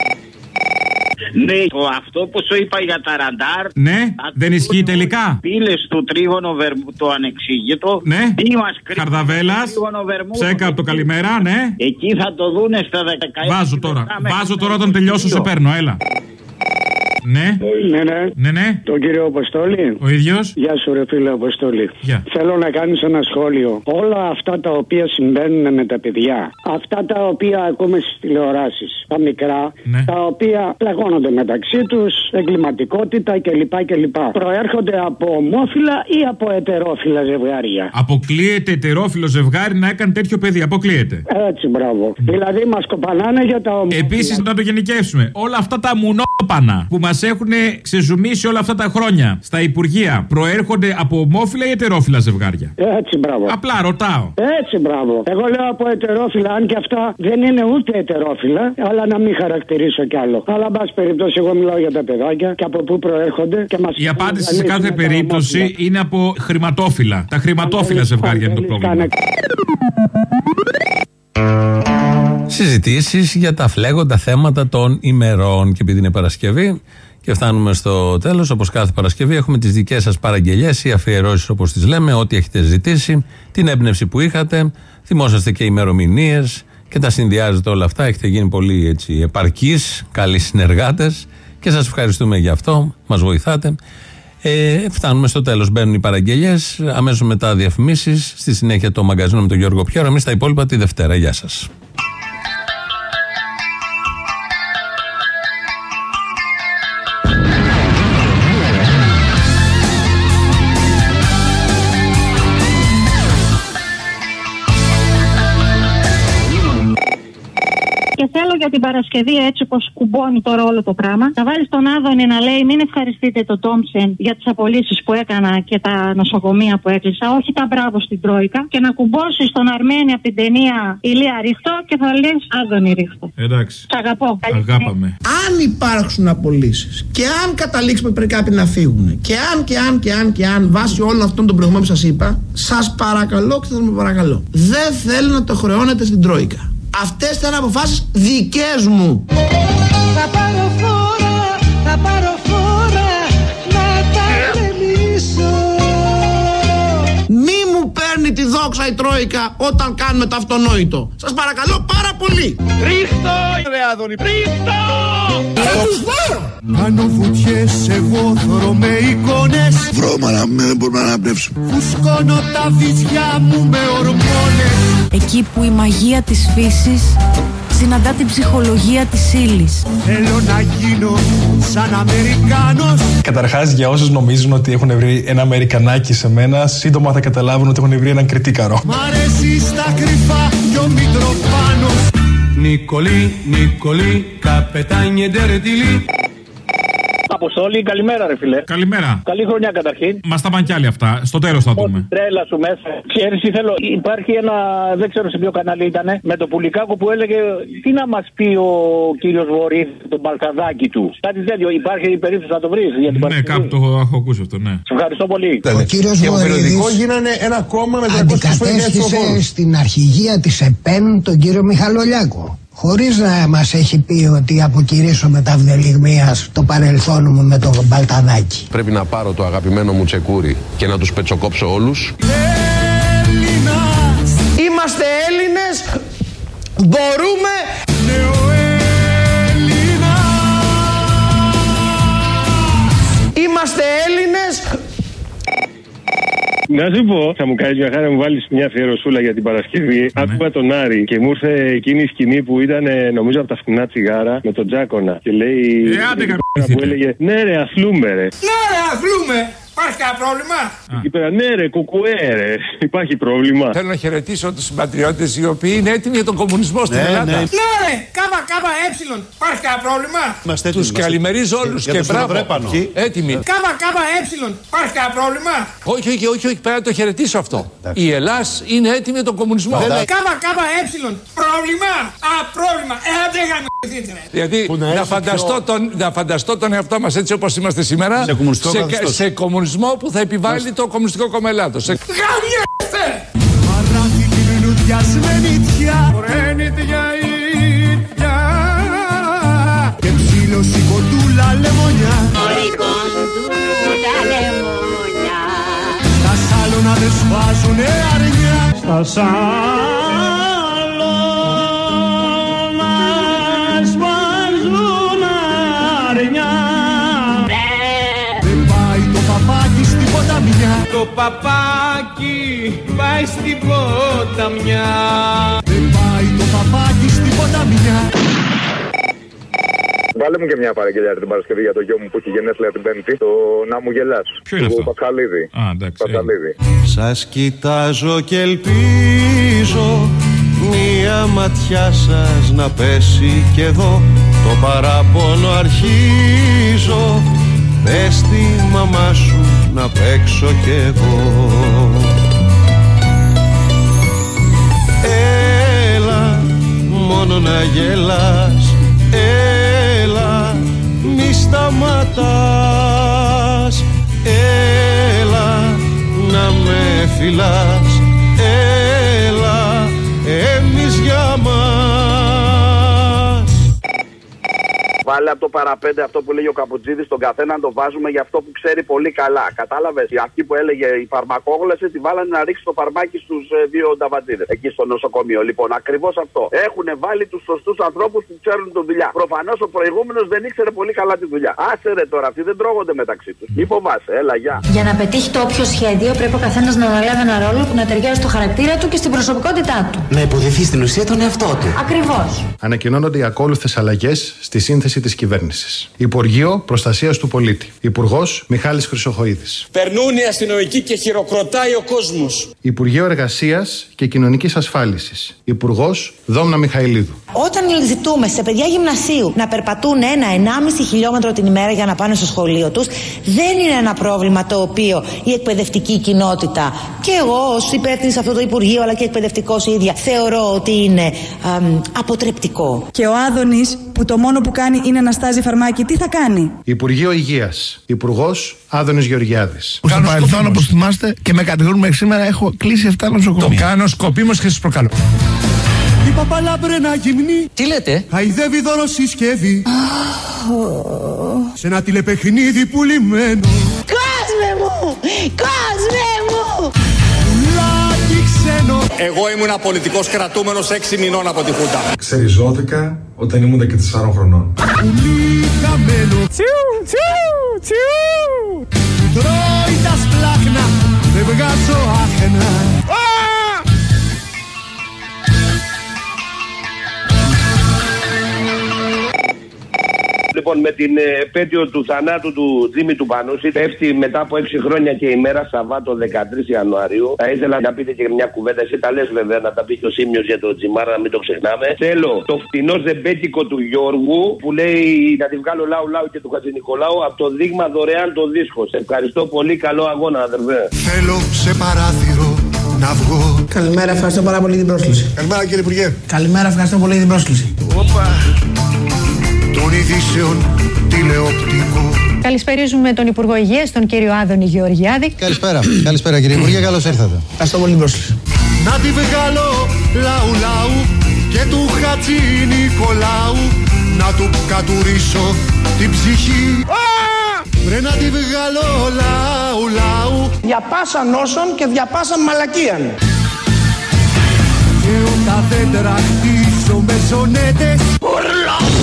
Ναι, το, αυτό που σου είπα για τα ραντάρ. Ναι, δεν ισχύει τελικά. Πύλες του τρίγωνο βερμού, το ανεξήγητο. Ναι. Τι μας κρύβει Χαρδαβέλας. το τρίγωνο βερμού. Ψέκα από το καλημέρα, ναι. Εκεί θα το δούνε στα 16. Βάζω τώρα. Βάζω τώρα όταν τελειώσω, σε παίρνω, έλα. Ναι. Ναι, ναι. Ναι, ναι. Τον κύριο Αποστόλη. Ο ίδιος. Γεια σου, ρε φίλε Αποστόλη. Γεια. Θέλω να κάνεις ένα σχόλιο. Όλα αυτά τα οποία συμβαίνουν με τα παιδιά, αυτά τα οποία ακούμε στις τηλεοράσεις, τα μικρά, Ναι. τα οποία πλαγώνονται μεταξύ τους, εγκληματικότητα κλπ. κλπ. Προέρχονται από ομόφυλα ή από ετερόφυλα ζευγάρια. Αποκλείεται ετερόφιλο ζευγάρι να έκανε τέτοιο παιδί. Αποκλείεται. Έτσι, μπράβο. Δηλαδή μας κοπανάνε για τα ομόφυλα. Επίσης να το γενικεύσουμε. Όλα αυτά τα μουνόπανα που μας έχουν ξεζουμίσει όλα αυτά τα χρόνια στα Υπουργεία προέρχονται από ομόφυλα ή ετερόφυλα ζευγάρια; Έτσι, μπράβο. Απλά ρωτάω. Έτσι, μπράβο. Εγώ λέω από ετερόφυλα, αν και αυτά δεν είναι ούτε ετερόφυλα, αλλά να μην χαρακτηρίσω κι άλλο. Αλλά, εν πάση περιπτώσει, εγώ μιλάω για τα παιδάκια και από πού προέρχονται και μας Η απάντηση σε κάθε περίπτωση είναι από χρηματόφυλα. Τα χρηματόφυλα ζευγάρια είναι το πρόβλημα. Συζητήσεις για τα φλέγοντα θέματα των ημερών. Και επειδή είναι Παρασκευή και φτάνουμε στο τέλος, όπως κάθε Παρασκευή, έχουμε τις δικές σας παραγγελίε ή αφιερώσεις, όπως τις λέμε, ό,τι έχετε ζητήσει, την έμπνευση που είχατε. Θυμόσαστε και ημερομηνίες και τα συνδυάζετε όλα αυτά. Έχετε γίνει πολύ έτσι επαρκείς, καλοί συνεργάτες και σας ευχαριστούμε για αυτό. Μας βοηθάτε. Ε, φτάνουμε στο τέλος. Μπαίνουν οι παραγγελίε. Αμέσως μετά διαφημίσεις. Στη συνέχεια το μαγκαζίνο με τον Γιώργο Πιέρο. Εμείς τα υπόλοιπα τη Δευτέρα. Γεια σας. Για την Παρασκευή, έτσι όπως κουμπώνει τώρα όλο το πράγμα, να βάλεις τον Άδωνη να λέει: Μην ευχαριστείτε το Τόμψεν για τις απολύσεις που έκανα και τα νοσοκομεία που έκλεισα. Όχι τα μπράβο στην Τρόικα. Και να κουμπώσεις τον Αρμένη από την ταινία Ηλία Ρίχτο και θα λες: Άδωνη Ρίχτο. Εντάξει. Σ' αγαπώ. Αγάπαμε. Αν υπάρξουν απολύσεις και αν καταλήξουμε πρέπει κάποιοι να φύγουν και αν και αν και αν και αν βάσει όλων αυτών των προηγούμενων που σας είπα, σας παρακαλώ και θα με παρακαλώ. Δεν θέλω να το χρεώνετε στην Τρόικα. Αυτές θα είναι αποφάσεις δικές μου. Θα πάρω φόρα, θα πάρω φόρα να τα γεμίσω. Μη μου παίρνει τη δόξα η Τρόικα όταν κάνουμε το αυτονόητο. Σας παρακαλώ πάρα πολύ. Ρίχτω, ρε Άδωνη, ρίχτω! Κάνω βουτιές, εγώ θωρώ με εικόνες Βρώμα να μην δεν μπορούμε να αναπνεύσουμε. Φουσκώνω τα βυζιά μου με ορμόνες Εκεί που η μαγεία της φύσης συναντά την ψυχολογία της ύλης. Θέλω να γίνω σαν Αμερικάνος Καταρχάς, για όσους νομίζουν ότι έχουν βρει ένα Αμερικανάκι σε μένα, σύντομα θα καταλάβουν ότι έχουν βρει έναν κριτήκαρο. Μ' αρέσει στα κρυφά κι ο Μητροπάνος Νικολή, Νικολή, καπετάνιε ντερετιλή. Αποστόλη, καλημέρα, ρε φιλέ. Καλημέρα. Καλή χρονιά καταρχήν. Μας τα πάνε κι άλλοι αυτά. Στο τέλος θα δούμε. Τρέλα σου μέσα. Ξέρεις τι θέλω. Υπάρχει ένα, δεν ξέρω σε ποιο κανάλι ήταν, με το πουλικάκο που έλεγε τι να μας πει ο κύριος Βορύδης, τον Μπαλκαδάκι του. Κάτι τέτοιο. Υπάρχει η περίπτωση να το βρεις. Ναι, κάπου το έχω ακούσει αυτό, ναι. Σε ευχαριστώ πολύ. Ο κύριος Και από Βορύδης περιοδικό γίνανε ένα κόμμα με 325.000 αντικατέστησε ψηφοφόρους. στην αρχηγία της ΕΠΕΝ τον κύριο Μιχαλολιάκο. Χωρίς να μας έχει πει ότι αποκηρύσω μεταυδελιγμία το παρελθόν μου με τον Μπαλταδάκι. Πρέπει να πάρω το αγαπημένο μου τσεκούρι και να τους πετσοκόψω όλους. Είμαστε Έλληνες, μπορούμε Είμαστε Έλληνες Να σου πω, θα μου κάνεις μια χάρη να μου βάλεις μια αφιερωσούλα για την Παρασκευή. Άκουγα τον Άρη και μου ήρθε εκείνη η σκηνή που ήταν, ε, νομίζω, από τα φτηνά τσιγάρα με τον Τζάκονα. Και λέει. Ε, άντε, που έλεγε Ναι, ρε, αθλούμε, ρε. Ναι ρε αθλούμε Υπάρχει κανένα πρόβλημα; Εκεί πέρα, ναι, ρε, κουκουέ, ρε. Υπάρχει πρόβλημα. Θέλω να χαιρετήσω τους συμπατριώτες οι οποίοι είναι έτοιμοι για τον κομμουνισμό στην Ελλάδα. Ναι ρε Κάβα κάβα έψιλον Υπάρχει κανένα πρόβλημα; Τους καλημερίζω όλους και μπράβο. Έτοιμοι. Κάβα κάβα έψιλον Υπάρχει κανένα πρόβλημα; Όχι, όχι, όχι, όχι, πρέπει να το χαιρετήσω αυτό. Η Ελλάδα είναι έτοιμη για τον κομμουνισμό. Κάβα κάβα έψιλον Πρόβλημα; Α πρόβλημα Ε άντε γαμηθείτε ρε Γιατί να φανταστώ, τον, να φανταστώ τον εαυτό μας έτσι όπως είμαστε σήμερα Σε κομμουνιστικό σε, καθεστώς. σε κομμουνισμό που θα επιβάλλει το Κομμουνιστικό Κόμμα Ελλάδος. Σε... Γαμιέστε! Μαράθη την νουδιασμένη τιά Φορένεται για ίδια. Και ψήλωση κοντούλα λεμονιά. Τα σάλωνα δεν σφάζουνε αρνιά. Στα σάλωνα Το παπάκι πάει στην ποταμιά Δεν πάει το παπάκι στην ποταμιά Βάλε μου και μια παραγγελιά την Παρασκευή για το γιο μου που έχει γενέθλια την Πέμπτη. Το Να μου γελάς. Ποιο είναι του αυτό; Πασχαλίδη. Α, εντάξει. Πασχαλίδη. Σας κοιτάζω και ελπίζω Μία ματιά σας να πέσει και εδώ Στο παράπονο αρχίζω Πες τη μαμά σου να παίξω κι εγώ. Έλα μόνο να γελάς. Έλα μη σταματάς. Έλα να με φυλάς Βάλε από το παραπέντε αυτό που λέγει ο Καπουτζίδη στον καθένα να το βάζουμε για αυτό που ξέρει πολύ καλά. Κατάλαβες. Αυτή που έλεγε η φαρμακόγλωση τη βάλανε να ρίξει το φαρμάκι στους δύο νταβατζίδες εκεί στο νοσοκομείο. Λοιπόν, ακριβώς αυτό. Έχουν βάλει τους σωστούς ανθρώπους που ξέρουν τη δουλειά. Προφανώς ο προηγούμενος δεν ήξερε πολύ καλά τη δουλειά. Άσε ρε τώρα, αυτοί δεν τρώγονται μεταξύ τους. Μη φοβάσαι, έλα, γεια. Για να πετύχει το όποιο σχέδιο πρέπει ο καθένας να αναλάβει ένα ρόλο που να ταιριάζει στο χαρακτήρα του και στην προσωπικότητά του. Να υποδηθεί στην ουσία τον εαυτό του. Ακριβώς. Ανακοινώνονται οι ακόλουθες αλλαγές στη σύνθεση της κυβέρνησης. Υπουργείο Προστασίας του Πολίτη. Υπουργός Μιχάλης Χρυσοχοίδης. Περνούν οι αστυνομικοί και χειροκροτάει ο κόσμος. Υπουργείο Εργασίας και Κοινωνικής Ασφάλισης. Υπουργός Δόμνα Μιχαηλίδου. Όταν ζητούμε σε παιδιά γυμνασίου να περπατούν ένα-ενάμιση χιλιόμετρο την ημέρα για να πάνε στο σχολείο τους, δεν είναι ένα πρόβλημα το οποίο η εκπαιδευτική κοινότητα και εγώ ως υπεύθυνη σε αυτό το Υπουργείο, αλλά και εκπαιδευτικός ίδια, θεωρώ ότι είναι αμ, αποτρεπτικό. Και ο Άδωνης, που το μόνο που κάνει είναι να στάζει φαρμάκι, τι θα κάνει; Υπουργείο Υγείας. Υπουργός Άδωνης Γεωργιάδης. Στο παρελθόν, όπως θυμάστε, και με κατηγορούν μέχρι σήμερα, έχω κλείσει 7 νοσοκομεία. Το κάνω σκοπίμως και σας προκαλώ. Η παπαλάμπρενα γυμνή Τι λέτε; Χαϊδεύει δώρο συσκευή Σε ένα τηλεπαιχνίδι πουλημένο Κόσμε μου! Κόσμε μου! Πουλάκι ξένο Εγώ ήμουν πολιτικός κρατούμενος 6 μηνών από τη Χούντα. Ξεριζώθηκα όταν ήμουν και 4 χρονών. Πουλί χαμένο Τσιου, τσιου, τσιου. Τρώει τα σπλάχνα Δεν βγάζω άχνα Λοιπόν, με την ε, επέτειο του θανάτου του Τζίμι του Πανούση, πέφτει μετά από 6 χρόνια και ημέρα Σαββάτο 13 Ιανουαρίου. Θα ήθελα να πείτε και μια κουβέντα. Εσύ τα λες βέβαια, να τα πει και ο Σίμιος για το Τζιμάρα, να μην το ξεχνάμε. Θέλω το φτηνό ζεμπέτικο του Γιώργου που λέει να τη βγάλω λαού λαού και του Χατζη Νικολάου από το δείγμα δωρεάν το δίσκο. Σε ευχαριστώ πολύ. Καλό αγώνα, αδερφέ. Θέλω σε παράθυρο να βγω Καλημέρα, ευχαριστώ πάρα πολύ την πρόσκληση. Καλημέρα κύριε Υπουργέ Καλημέρα, ευχαριστώ πολύ την πρόσκληση. Όπα Των ειδήσεων τηλεοπτικό Καλησπέριζουμε τον Υπουργό Υγείας, τον κύριο Άδωνη Γεωργιάδη. Καλησπέρα. Καλησπέρα κύριε Υπουργέ, καλώς ήρθατε. Ευχαριστώ πολύ την πρόσκληση. Να τη βγάλω λαού λαού και του Χατζη Νικολάου να του κατουρίσω την ψυχή Βρε να τη βγάλω λαού λαού Διαπάσα νόσων και διαπάσα μαλακίαν. και όταν δεν τραχτήσω με σονέτες θα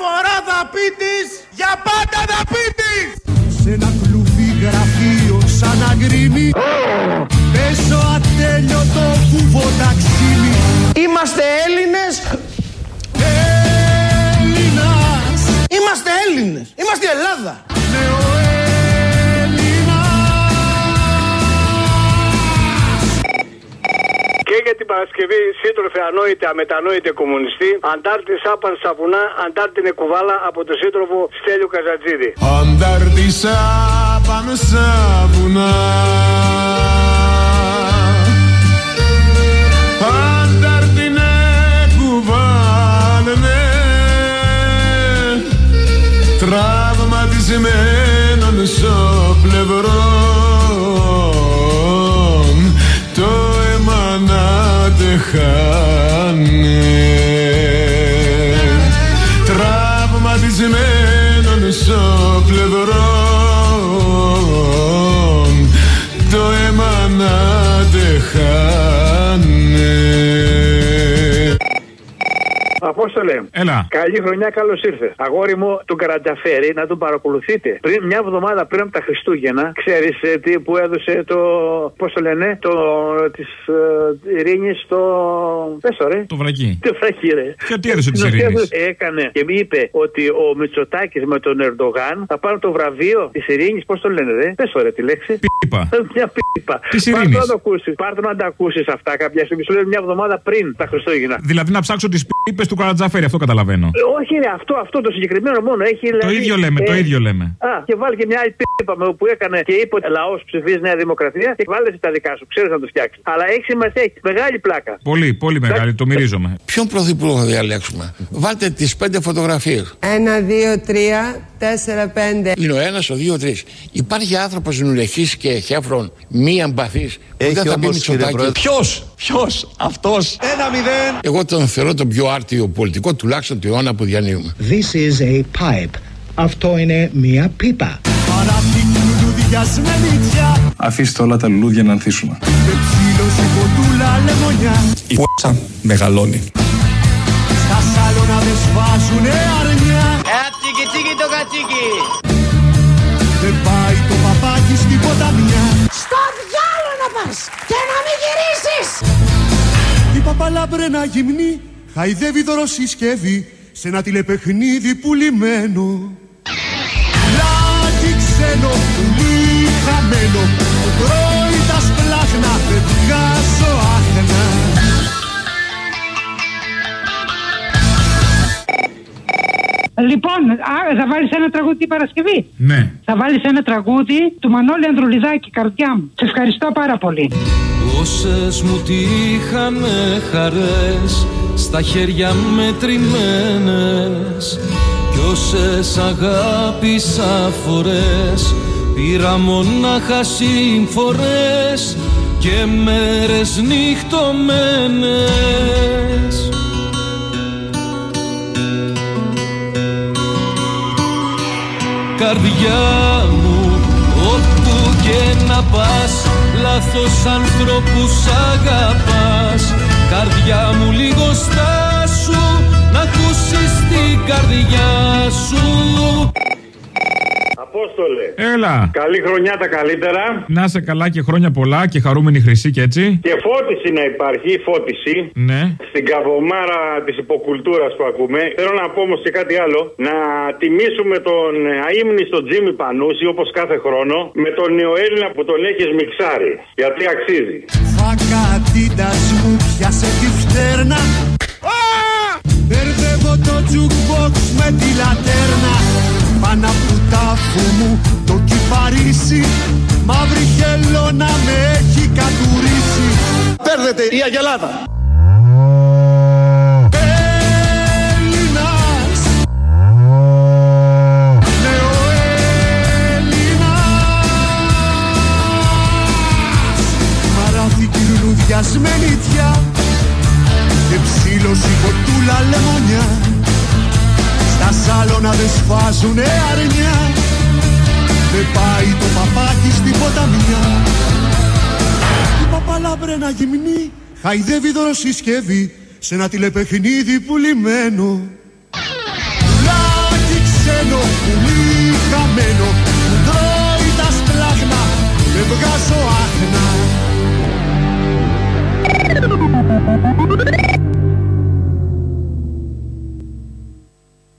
φορά θα πει της, για πάντα θα πει της. σε ένα κλουβί γραφείο σαν αγκρίμι πέσω ατέλειωτο φούβο ταξίμι Είμαστε Έλληνες, Έλληνας. Είμαστε Έλληνες, είμαστε η Ελλάδα. Ναι, ο Και για την Παρασκευή, σύντροφε ανόητε, αμετανόητε κομμουνιστή, αντάρτη άπαν στα βουνά, αντάρτη είναι κουβάλα από τον σύντροφο Στέλιο Καζατζίδη. Αντάρτησα πάνω στα βουνά Αντάρτηνε κουβάλαινε Τραυματισμένον στο πλευρό να Απόστολε. Έλα. Καλή χρονιά, καλώς ήρθες. Αγόρι μου, τον Καρατζαφέρη να τον παρακολουθείτε. Πριν μια εβδομάδα πριν από τα Χριστούγεννα, ξέρεις τι που έδωσε το. Πώς το λένε, το. της ε, ειρήνης στο. Πες ρε. Το βρακί. Το βρακί, ρε. Και τι έδωσε της Στην ουσία ειρήνης; Έκανε και μου είπε ότι ο Μητσοτάκης με τον Ερντογάν θα πάρουν το βραβείο της ειρήνης. Πώς το λένε, ρε. Πες ρε τη λέξη. Πίπα. Μια πίπα. Της Πάρ' το ειρήνης. να το ακούσεις. Πάρτε να τα ακούσεις αυτά κάποια στιγμή. Σου λέω μια εβδομάδα πριν τα Χριστούγεννα. Δηλαδή να ψάξω τις πίπες του Καρατζαφέρη, αυτό καταλαβαίνω. Ε, Όχι, ρε, αυτό, αυτό το συγκεκριμένο μόνο έχει. Το δηλαδή, ίδιο λέμε, το ε, ίδιο λέμε. Α, και βάλει και μια άλλη πίπα με που έκανε και είπε ότι λαός ψηφίζει Νέα Δημοκρατία και βάλε τα δικά σου. Ξέρεις να το φτιάξεις. Αλλά έχει σημασία, έχει μεγάλη πλάκα. Πολύ, πολύ μεγάλη, το μυρίζομαι. Ποιον πρωθυπουργό θα διαλέξουμε; Βάλτε τις πέντε φωτογραφίες. Ένα, δύο, τρία, τέσσερα, πέντε. Είναι ο ένας, ο δύο, ο τρεις. Υπάρχει άνθρωπος νουλεχής και χέφρον, μη εμπαθή που Έχει δεν θα πει όμως, κύριε Μητσοτάκη. Πρόεδρε. Ποιος, ποιος, αυτός; Ένα μηδέν. Εγώ τον θεωρώ τον πιο άρτιο πολιτικό, τουλάχιστον του αιώνα που διανύουμε. This is a pipe. Αυτό είναι μία πίπα. Παράθηκη λουλουδιασμένη τιά. Αφήστε όλα τα λουλούδια να ανθίσουν. Με ψήλωση κοντούλα λεμονιά. Η π***α μεγαλώνει. Στα σάλωνα δεν σβάζουνε αρνιά. Τσίκι τσίκι το κατσίκι. Δεν πάει το παπάκι στην ποταμιά. Στο διάλο να πας και να μην γυρίσεις. Η παπαλάμπρενα γυμνή χαϊδεύει δωροσυσκεύη σε ένα τηλεπαιχνίδι πουλημένο. Λάκι ξένο, πουλί χαμένο, που τρώει τα σπλάχνα, δεν βγάζω άχνα. Λοιπόν, α, θα βάλεις ένα τραγούδι την Παρασκευή; Ναι. Θα βάλεις ένα τραγούδι του Μανώλη Ανδρουλιδάκη, καρδιά μου. Σε ευχαριστώ πάρα πολύ. Όσες μου τύχανε χαρές στα χέρια μετρημένες κι όσες αγάπησα φορές. Πήρα μονάχα συμφορές και μέρες νυχτωμένες. Καρδιά μου, όπου και να πας Λάθος ανθρώπους αγαπάς Καρδιά μου λίγο στάσου Να ακούσεις την καρδιά σου Απόστολε. Έλα. Καλή χρονιά τα καλύτερα. Να σε καλά και χρόνια πολλά και χαρούμενη χρυσή και έτσι. Και φώτιση να υπάρχει, φώτιση. Ναι. Στην καβομάρα της υποκουλτούρας που ακούμε. Θέλω να πω όμως και κάτι άλλο. Να τιμήσουμε τον αείμνηστο Τζίμι Πανούση όπως κάθε χρόνο με τον νεοέλληνα που τον έχεις μιξάρει. Γιατί αξίζει. Φακατίτας μου πιάσε τη φτέρνα. Μπερδεύω το jukebox με τη λατέρνα. Πάνω από του τάφου μου το κυπαρίσι. Μαύρη χελώνα με έχει κατουρίσει. Παίρνετε η Αγελάδα. πιασμένη τιά και ψήλωση κοτούλα λεμονιά. Στα σάλωνα δεν σφάζουνε αρνιά. Δεν πάει το παπάκι στην ποταμιά. Η παπαλάμπρε να γυμνεί χαϊδεύει δωροσυσκευή σε ένα τηλεπαιχνίδι πουλημένο Πουλάκι ξένο, πουλί χαμένο μου τρώει τα σπλάχνα δεν βγάζω άχνα. Bye.